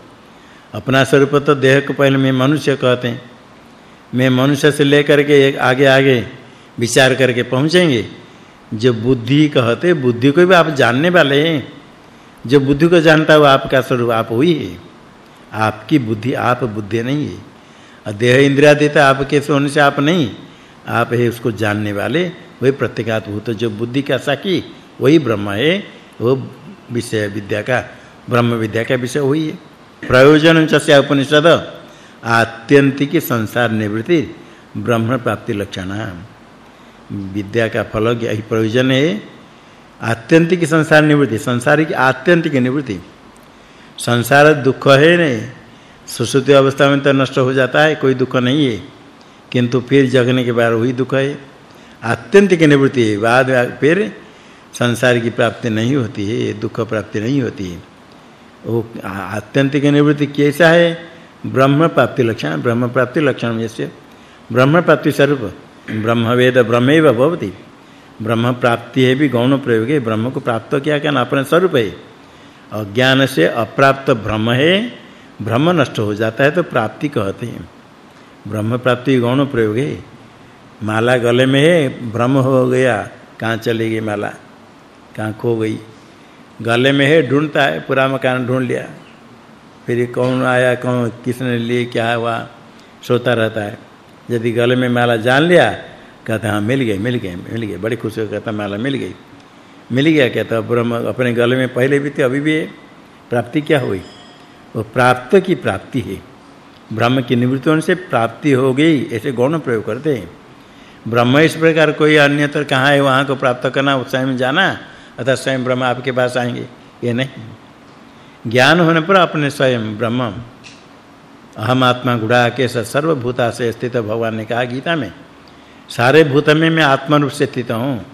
A: अपना स्वरूप तो देह को पहले में मनुष्य कहते हैं। मैं मनुष्य से लेकर के आगे आगे विचार करके पहुँचेंगे। जो बुद्धि कहते बुद्धि को भी आप जानने वाले हैं। जो बुद्धि को जानता वो आपका स्वरूप आप हुई है। आपकी बुद्धि, आप बुद्धि नहीं है। देह इंद्रिया देता आपके होने से आप नहीं। आप है उसको जानने वाले, वही प्रत्येगात्मभूत जो बुद्धि का साकी वही ब्रह्म है, वो विषय विद्या का, ब्रह्म विद्या का विषय वही है। प्रयोजन चस्य उपनिषद, आत्यंतिक संसार निवृत्ति, ब्रह्म प्राप्ति लक्षण विद्या का फल, यही प्रयोजन है। आत्यंतिक संसार निवृत्ति, संसारिक आत्यंतिक निवृत्ति। संसार दुख है नहीं। सुसुप्ति अवस्था में तो नष्ट हो जाता है, कोई दुख नहीं है। किंतु फिर जगने के बाद वही दुख है। आत्यंतिक निवृत्ति है। बाद फिर संसार की प्राप्ति नहीं होती है दुख प्राप्ति नहीं होती है। वो आत्यंतिक निवृत्ति कैसा है? ब्रह्म प्राप्ति लक्षण, ब्रह्म प्राप्ति लक्षण यस्य ब्रह्म प्राप्ति स्वरूप, ब्रह्म वेद ब्रह्मेव भवति। ब्रह्म प्राप्ति है भी, गौण प्रयोग है। ब्रह्म को प्राप्त किया क्या? अपने स्वरूप है। अज्ञान से अप्राप्त भ्रम है भ्रम नष्ट हो जाता है तो प्राप्ति कहते हैं। ब्रह्म प्राप्ति गौण प्रयोग है। माला गले में है, ब्रह्म हो गया, कहाँ चली गई माला? कहाँ खो गई? गले में है, ढूंढता है, पूरा मकान ढूंढ लिया। फिर कौन आया, कौन, किसने लिए, क्या हुआ? सोता रहता है। यदि गले में माला जान लिया, कहता हाँ मिल गई मिल गई मिल गई। बड़ी खुशी कहता माला मिल गई। मिल गया कहता ब्रह्म अपने गले में पहले भी थे, अभी भी है। प्राप्ति क्या हुई? वो प्राप्त की प्राप्ति है। ब्रह्म की निवृत्ति होने से प्राप्ति हो गई, ऐसे गौण प्रयोग करते हैं। ब्रह्म इस प्रकार कोई अन्यत्र कहाँ है, वहाँ को प्राप्त करना स्वयं जाना, अतः स्वयं ब्रह्म आपके पास आएँगे। ये नहीं। ज्ञान होने पर अपने स्वयं ब्रह्म, अहम आत्मा गुड़ा के सर्वभूता से स्थित भगवान ने कहा गीता में, सारे भूत में मैं आत्मा रूप से स्थित हूँ,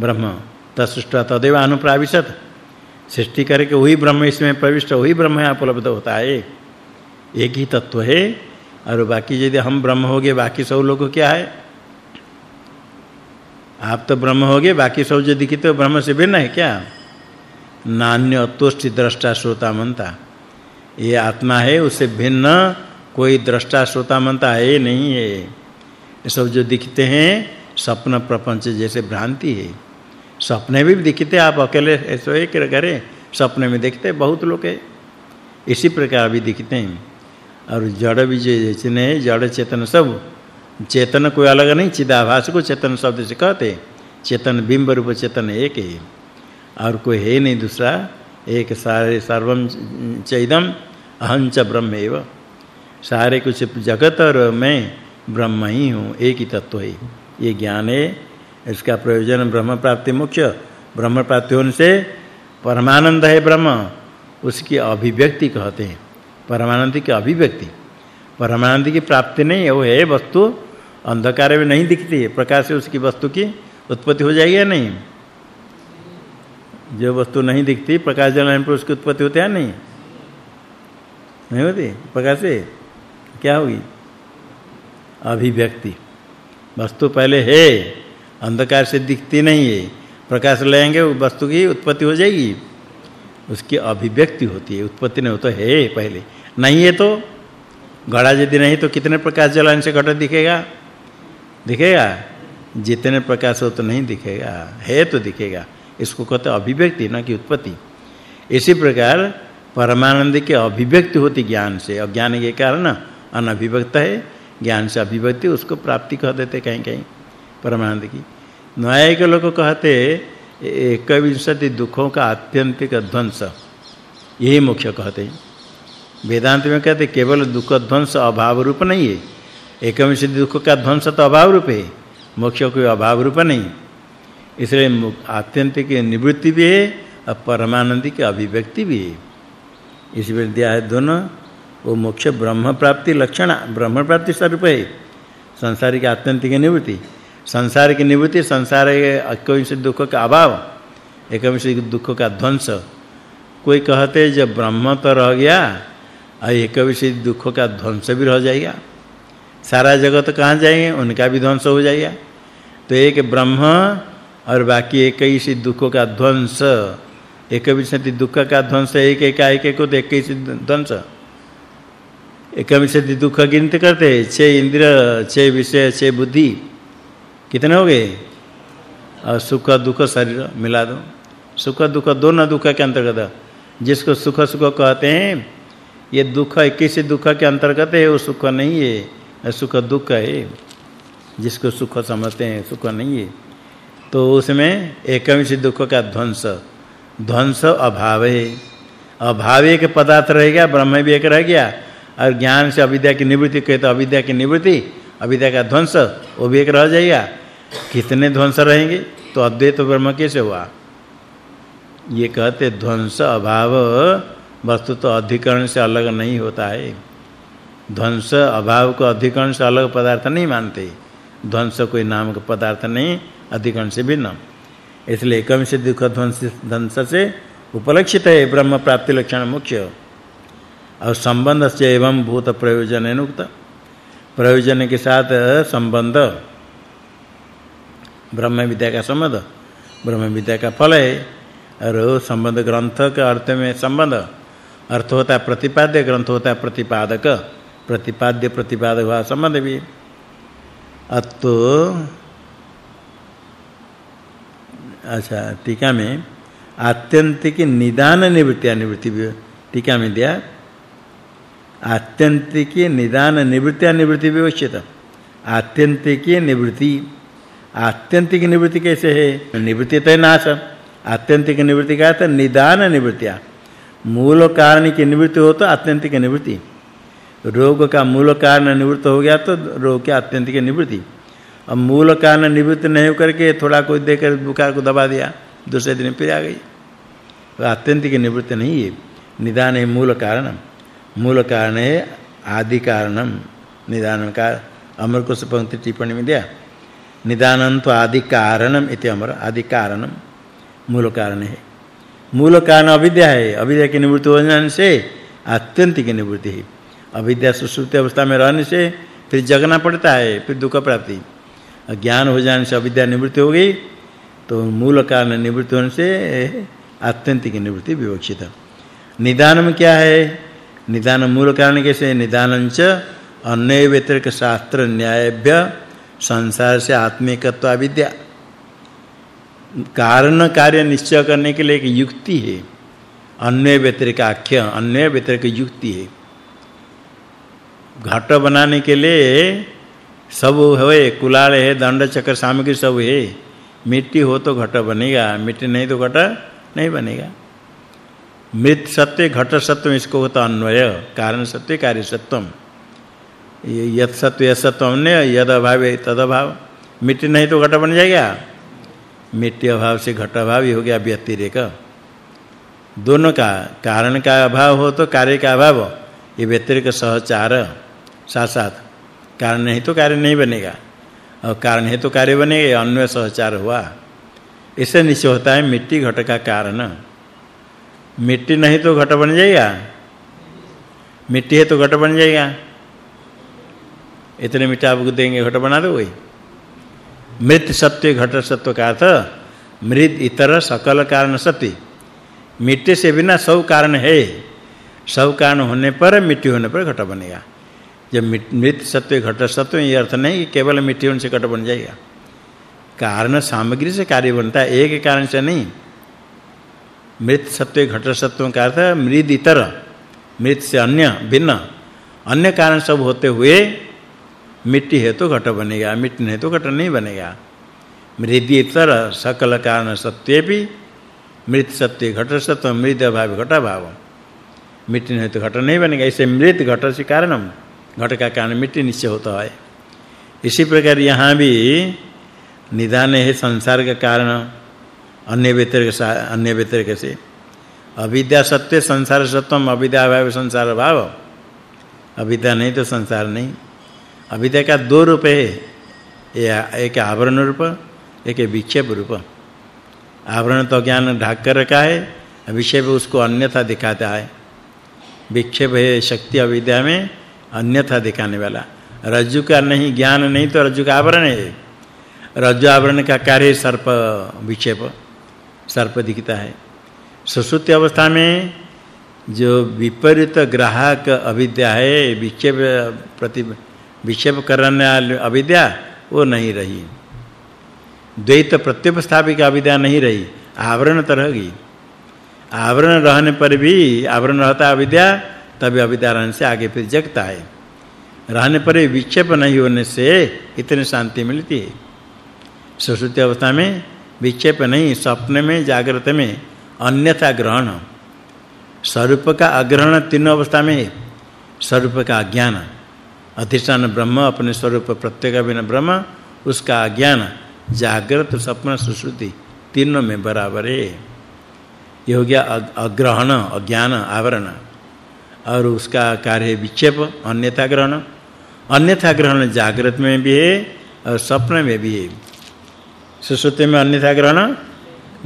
A: ब्रह्म। तत्सृष्ट तदेव अनुप्राविशत। सृष्टि करके वही ब्रह्म इसमें प्रविष्ट, वही ब्रह्म उपलब्ध होता है। एक ही तत्व है, और बाकी यदि हम ब्रह्म हो गए, बाकी सब लोग क्या है? आप तो ब्रह्म हो गए, बाकी सब जो दिखते हो, ब्रह्म से भिन्न है क्या? नान्य अतुष्टि दृष्टा श्रोता मनता ये आत्मा है, उससे भिन्न कोई दृष्टा श्रोता मनता है नहीं है। ये सब जो दिखते हैं स्वप्न प्रपंच जैसे भ्रांति है। सपने भी दिखते आप अकेले ऐसे एक करें सपने में देखते बहुत लोग है। इसी प्रकार भी दिखते हैं। और जड़ भी जितने जड़ चेतन सब, चेतन कोई अलग नहीं, चिदाभास को चेतन शब्द से कहते चेतन बिंब रूप चेतन एक है। और कोई है नहीं दूसरा, एक सारे सर्वम चैदम अहं च ब्रह्मेव। सारे कुछ जगत और मैं ब्रह्म ही हूँ, एक ही तत्व है। ये ज्ञान है इसका प्रयोजन ब्रह्म प्राप्ति मुख्य। ब्रह्म प्राप्ति होने से परमानंद है ब्रह्म। उसकी अभिव्यक्ति कहते हैं। परमानंद की अभिव्यक्ति। परमानंद की प्राप्ति नहीं है वो है वस्तु। अंधकार में नहीं दिखती है। प्रकाश से उसकी वस्तु की उत्पत्ति हो जाएगी या नहीं? जो वस्तु नहीं दिखती, प्रकाश जलाने पर उसकी उत्पत्ति होती है नहीं? नहीं होती? प्रकाश से? क्या होगी? अभिव्यक्ति। वस्तु पहले है। अंधकार से दिखती नहीं है। प्रकाश लेंगे वस्तु की उत्पत्ति हो जाएगी। उसकी अभिव्यक्ति होती है। उत्पत्ति नहीं हो तो है पहले। नहीं है तो घड़ा यदि नहीं तो कितने प्रकाश जलाने से घट दिखेगा? दिखेगा। जितने प्रकाश हो तो नहीं दिखेगा। है तो दिखेगा। इसको कहते अभिव्यक्ति, ना कि उत्पत्ति। इसी प्रकार परमानंद की अभिव्यक्ति होती ज्ञान से। अज्ञान के कारण अनभिव्यक्त है। ज्ञान से अभिव्यक्ति, उसको प्राप्ति कह देते कहीं कहीं परमानंद की। न्याय के लोग कहते एक विंशति दुखों का आत्यंतिक ध्वंस। यही मुख्य कहते हैं। वेदांत में कहते, केवल दुख ध्वंस अभाव रूप नहीं है। एकविंशति दुख का ध्वंस तो अभाव रूप है। मोक्ष कोई अभाव रूप नहीं। इसलिए आत्यंतिक निवृत्ति भी है और परमानंद की अभिव्यक्ति भी है। इस विद्या है दोनों। वो मोक्ष ब्रह्म प्राप्ति लक्षण ब्रह्म प्राप्ति स्वरूप है। संसारिक आत्यंतिक निवृत्ति। संसार की निवृत्ति, संसार के एकविंश दुख का अभाव एकविंश दुख का ध्वंस। कोई कहते जब ब्रह्म तो रह गया, और एकविंश दुख का ध्वंस भी रह जाएगा। सारा जगत कहाँ जाएँगे? उनका भी ध्वंस हो जाएगा। तो एक ब्रह्म और बाकी इक्कीस दुखों का ध्वंस एकविंशति दुख का ध्वंस, एक एक एक को तो इक्कीस ध्वंस। एकविंशति दुख गिनते करते छह इंद्र, छह विषय, छह बुद्धि। कितने हो गए? और सुख दुख शरीर, मिला दो। सुख दुख दोनों दुख के अंतर्गत जिसको सुख सुख कहते हैं, ये दुख इक्कीस दुख के अंतर्गत है, वो सुख नहीं है। सुख दुख है। जिसको सुख समझते हैं, सुख नहीं है। तो उसमें एकविंश दुख का ध्वंस। ध्वंस अभाव है। अभाव एक पदार्थ रह गया, ब्रह्म भी एक रह गया। और ज्ञान से अविद्या की निवृत्ति कहते अविद्या की निवृत्ति अविद्या का ध्वंस, वो भी एक रह जाएगा। कितने ध्वंस रहेंगे? तो अद्वैत ब्रह्म कैसे हुआ? ये कहते, ध्वंस अभाव वस्तु तो अधिकरण से अलग नहीं होता है। ध्वंस अभाव को अधिकरण से अलग पदार्थ नहीं मानते। ध्वंस कोई नाम का पदार्थ नहीं, अधिकरण से भिन्न इसलिए एकम से दुख ध्वंस ध्वंस से उपलक्षित है, ब्रह्म प्राप्ति लक्षण मुख्य। और संबंध से एवं भूत प्रयोजन उक्त प्रयोजन के साथ संबंध। ब्रह्म विद्या का संबंध। ब्रह्म विद्या का फल है। और संबंध ग्रंथ का अर्थ में संबंध। अर्थ होता है प्रतिपाद्य, ग्रंथ होता है प्रतिपादक। प्रतिपाद्य, प्रतिपादक हुआ संबंध भी। अतो अच्छा टीका में आत्यंतिक निदान निवृत्ति निवृत्ति टीका में दिया आत्यंतिक निदान निवृत्ति निवृत्ति विवक्षित आत्यंतिक निवृत्ति। आत्यंतिक निवृत्ति कैसे है? निवृत्ति तो नाश। आत्यंतिक निवृत्ति का तो निदान निवृत्तिया मूल कारण की निवृत्ति हो तो आत्यंतिक निवृत्ति। रोग का मूल कारण निवृत्त हो गया तो रोग की आत्यंतिक निवृत्ति। अब मूल कारण निवृत्त नहीं होकर के थोड़ा कोई देकर बुखार को दबा दिया, दूसरे दिन फिर आ गई। तो आत्यंतिक निवृत्ति नहीं है। निदान है मूल कारण। मूल कारण है आदि कारणम निदान का अमर को पंक्ति टिप्पणी में दिया। निदानं तो आदि कारणम इति अमर आदि कारणम मूल कारण है। मूल कारण अविद्या है। अविद्या की निवृत्ति हो जाने से आत्यंतिक निवृत्ति है। अविद्या सुसुप्ति अवस्था में रहने से फिर जगना पड़ता है, फिर दुख प्राप्ति। ज्ञान हो जाने से अविद्या निवृत्ति हो गई तो मूल कारण निवृत्ति होने से आत्यंतिक निवृत्ति विवक्षित। निदान में क्या है? निदान मूल कारण कैसे निदानंच अन्य व्यतिरिक शास्त्र न्यायभ्य संसार से आत्मिकत्व विद्या कारण कार्य निश्चय करने के लिए एक युक्ति है। अन्य व्यतिरिक आख्य अन्य व्यतिरिक युक्ति है। घट बनाने के लिए सब है, कुलाल है दंड चक्र सामग्री सब है। मिट्टी हो तो घट बनेगा, मिट्टी नहीं तो घट नहीं बनेगा। मृत सत्य, घट सत्व, इसको होता अन्वय, कारण सत्य, कार्य सत्वम। यत सत्व यत सत्व अन्य यद अभाव तद अभाव। मिट्टी नहीं तो घट बन जाएगा। मिट्टी अभाव से घट अभाव ही हो गया व्यतिरेक दोनों का, कारण का अभाव हो तो कार्य का अभाव ये व्यतिरेक सहचार साथ साथ कारण नहीं तो कार्य नहीं बनेगा। और कारण है तो कार्य बनेगा अन्य सहचार हुआ। इससे निश्चय होता है मिट्टी घट का कारण। मिट्टी नहीं तो घट बन जाएगा। मिट्टी है तो घट बन जाएगा। इतने मिट्टी आपको देंगे, घट बना दो वही मृत सत्य, घट सत्व का अर्थ, मृत इतर सकल कारण सत्य। मिट्टी से बिना सब कारण है। सब कारण होने पर मिट्टी होने पर घट बनेगा। जब मृत सत्य, घट सत्व ये अर्थ नहीं कि केवल मिट्टी होने से घट बन जाएगा। कारण सामग्री से कार्य बनता है, एक कारण से नहीं। मृत सत्य घट सत्व का अर्थ है मृद इतर मृत से अन्य, भिन्न। अन्य कारण सब होते हुए मिट्टी है तो घट बनेगा, मिट्टी नहीं तो घट नहीं बनेगा। मृद इतर, सकल कारण सत्य भी मृत सत्य घट सत्व, मृद अभाव घट भाव मिट्टी नहीं तो घट नहीं बनेगा, इसे मृत घट से कारणम। घट का कारण मिट्टी निश्चय होता है। इसी प्रकार यहाँ भी निदान है संसार का कारण। अन्य व्यतिरिक अन्य व्यतिरिक से। अविद्या सत्य, संसार सत्वम, अविद्या भाव, संसार भाव। अविद्या नहीं तो संसार नहीं। अविद्या का दो रूप है। एक आवरण रूप, एक विक्षेप रूप। आवरण तो ज्ञान ढक कर रखा है, विक्षेप उसको अन्यथा दिखाता है। विक्षेप है शक्ति अविद्या में अन्यथा दिखाने वाला। रज्जु का नहीं, ज्ञान नहीं तो रज्जु का आवरण है। रज्जु आवरण का कार्य सर्प विक्षेप। सर्प दिखता है। सुसुप्ति अवस्था में जो विपरीत ग्राहक अविद्या है, विक्षेप प्रति, विक्षेप करने वाली अविद्या, वो नहीं रही। द्वैत प्रत्युपस्थापिक अविद्या नहीं रही, आवरण तो रह गई। आवरण रहने पर भी, आवरण रहता अविद्या, तभी अविद्या रहने से आगे फिर जगता है। रहने पर विक्षेप नहीं होने से इतनी शांति मिलती है। सुसुप्ति अवस्था में विक्षेप नहीं स्वप्न में, जागृत में, अन्यथा ग्रहण। स्वरूप का अग्रहण तीन अवस्था में, स्वरूप का अज्ञान। अधिष्ठान ब्रह्म, अपने स्वरूप प्रत्येक बिना ब्रह्म, उसका अज्ञान, जागृत स्वप्न सुश्रुति, तीनों में बराबर है। ये हो गया अग्रहण, अज्ञान, आवरण। और उसका कार्य विक्षेप, अन्यथा ग्रहण। अन्यथा ग्रहण जागृत में भी है और स्वप्न में भी है। सुश्रुति में अन्यथा ग्रहण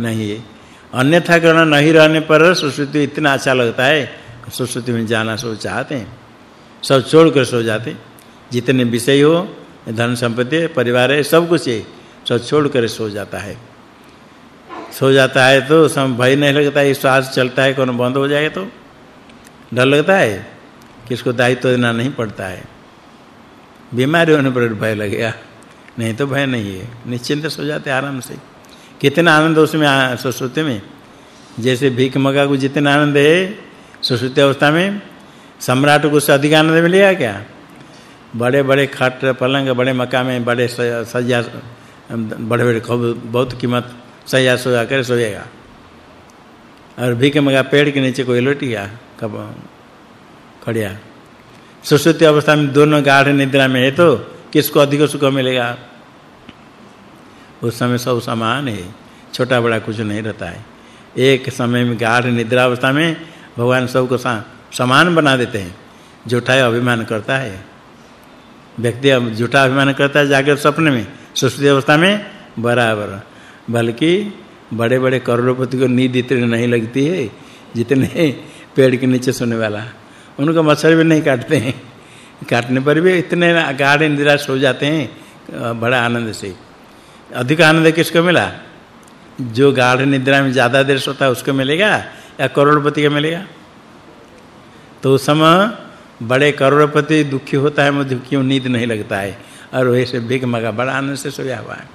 A: नहीं है। अन्यथा ग्रहण नहीं रहने पर सुश्रुति इतना अच्छा लगता है सुश्रुति में जाना सब चाहते हैं। सब छोड़ कर सो जाते जितने विषय हो, धन संपत्ति, परिवार है, सब कुछ है, सब छोड़ कर सो जाता है। सो जाता है तो सम भय नहीं लगता है श्वास चलता है, कौन बंद हो जाए तो। डर लगता है किसको दायित्व देना नहीं पड़ता है। बीमारी होने पर भय लगेगा। नहीं तो भय नहीं है। निश्चिंत सो जाते आराम से। कितना आनंद उसमें सुश्रुति में। जैसे भीख मगा को जितना आनंद है, सुश्रुति अवस्था में सम्राट को उससे अधिक आनंद मिलेगा क्या? बड़े बड़े खट, पलंग, बड़े मकान में बड़े सज्जा बड़े बड़े बहुत कीमत सज्जा सोया कर सोएगा। और भीख मगा पेड़ के नीचे कोई लोटिया, कब, खड़िया। सुश्रुति अवस्था में दोनों गाढ़ निद्रा में है तो किसको अधिक सुख मिलेगा? उस समय सब समान है, छोटा बड़ा कुछ नहीं रहता है। एक समय में गाढ़ निद्रा अवस्था में भगवान सबको समान बना देते हैं। झूठा अभिमान करता है। व्यक्ति अब झूठा अभिमान करता है जागृत सपने में सुश्रुति अवस्था में, बराबर। बल्कि बड़े-बड़े करोड़पति को नींद इतनी नहीं लगती है, जितने पेड़ के नीचे सोने वाला। उनको मच्छर भी नहीं काटते हैं। काटने पर भी इतने गाढ़े निद्रा सो जाते हैं बड़ा आनंद से। अधिक आनंद किसको मिला? जो गाढ़ निद्रा में ज़्यादा देर सोता है, उसको मिलेगा या करोड़पति को मिलेगा? तो उस समय बड़े करोड़पति दुखी होता है, मुझे क्यों नींद नहीं लगता है? और वैसे बिग मगा, बड़ा आनंद से सोया हुआ है।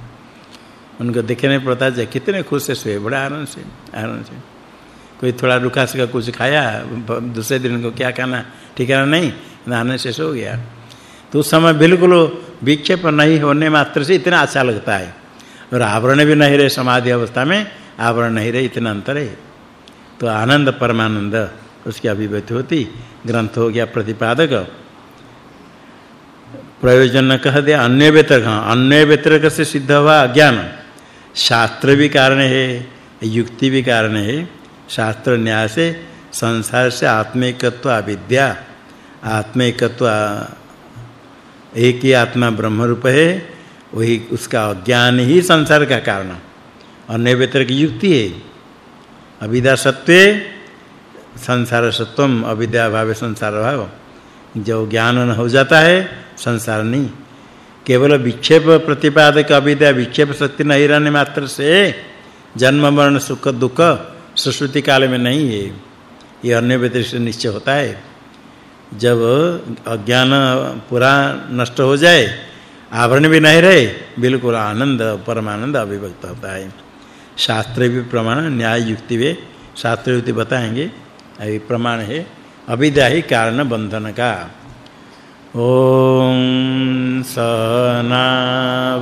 A: उनको देखने पड़ता है कितने खुश से सोए, बड़ा आनंद से आनंद से। कोई थोड़ा रुखा सका, कुछ खाया दूसरे दिन को क्या खाना ठीक है नहीं आनंद से सो गया। तो उस समय बिल्कुल विक्षेप नहीं होने मात्र से इतना अच्छा लगता है। और आवरण भी नहीं रहे समाधि अवस्था में, आवरण नहीं रहे, इतना अंतर है। तो आनंद परमानंद, उसकी अभिव्यक्ति होती, ग्रंथ हो गया प्रतिपादक। प्रयोजन कह दे अन्य व्यतिरक अन्य व्यतिरक से सिद्ध हुआ अज्ञान शास्त्र भी कारण है, युक्ति भी कारण है। शास्त्र न्याय से संसार से आत्मिकत्व अविद्या आत्मिकत्व एक ही आत्मा ब्रह्म रूप है वही उसका अज्ञान ही संसार का कारण। अन्य व्यतिरिक युक्ति है। अविद्या सत्व संसार सत्वम अविद्या भाव संसार भाव। जो ज्ञान न हो जाता है, संसार नहीं। केवल विक्षेप प्रतिपादक अविद्या, विक्षेप शक्ति नहीं रहने मात्र से जन्म, मरण, सुख, दुख सुश्रुति काल में नहीं है। ये अन्य व्यतिरिक्त निश्चय होता है। जब अज्ञान पूरा नष्ट हो जाए, आवरण भी नहीं रहे, बिल्कुल आनंद, परमानंद अभिव्यक्त होता है। शास्त्र भी प्रमाण, न्याय युक्ति वे शास्त्र युक्ति बताएँगे, अभी प्रमाण है। अविद्या ही कारण बंधन का। ओम सना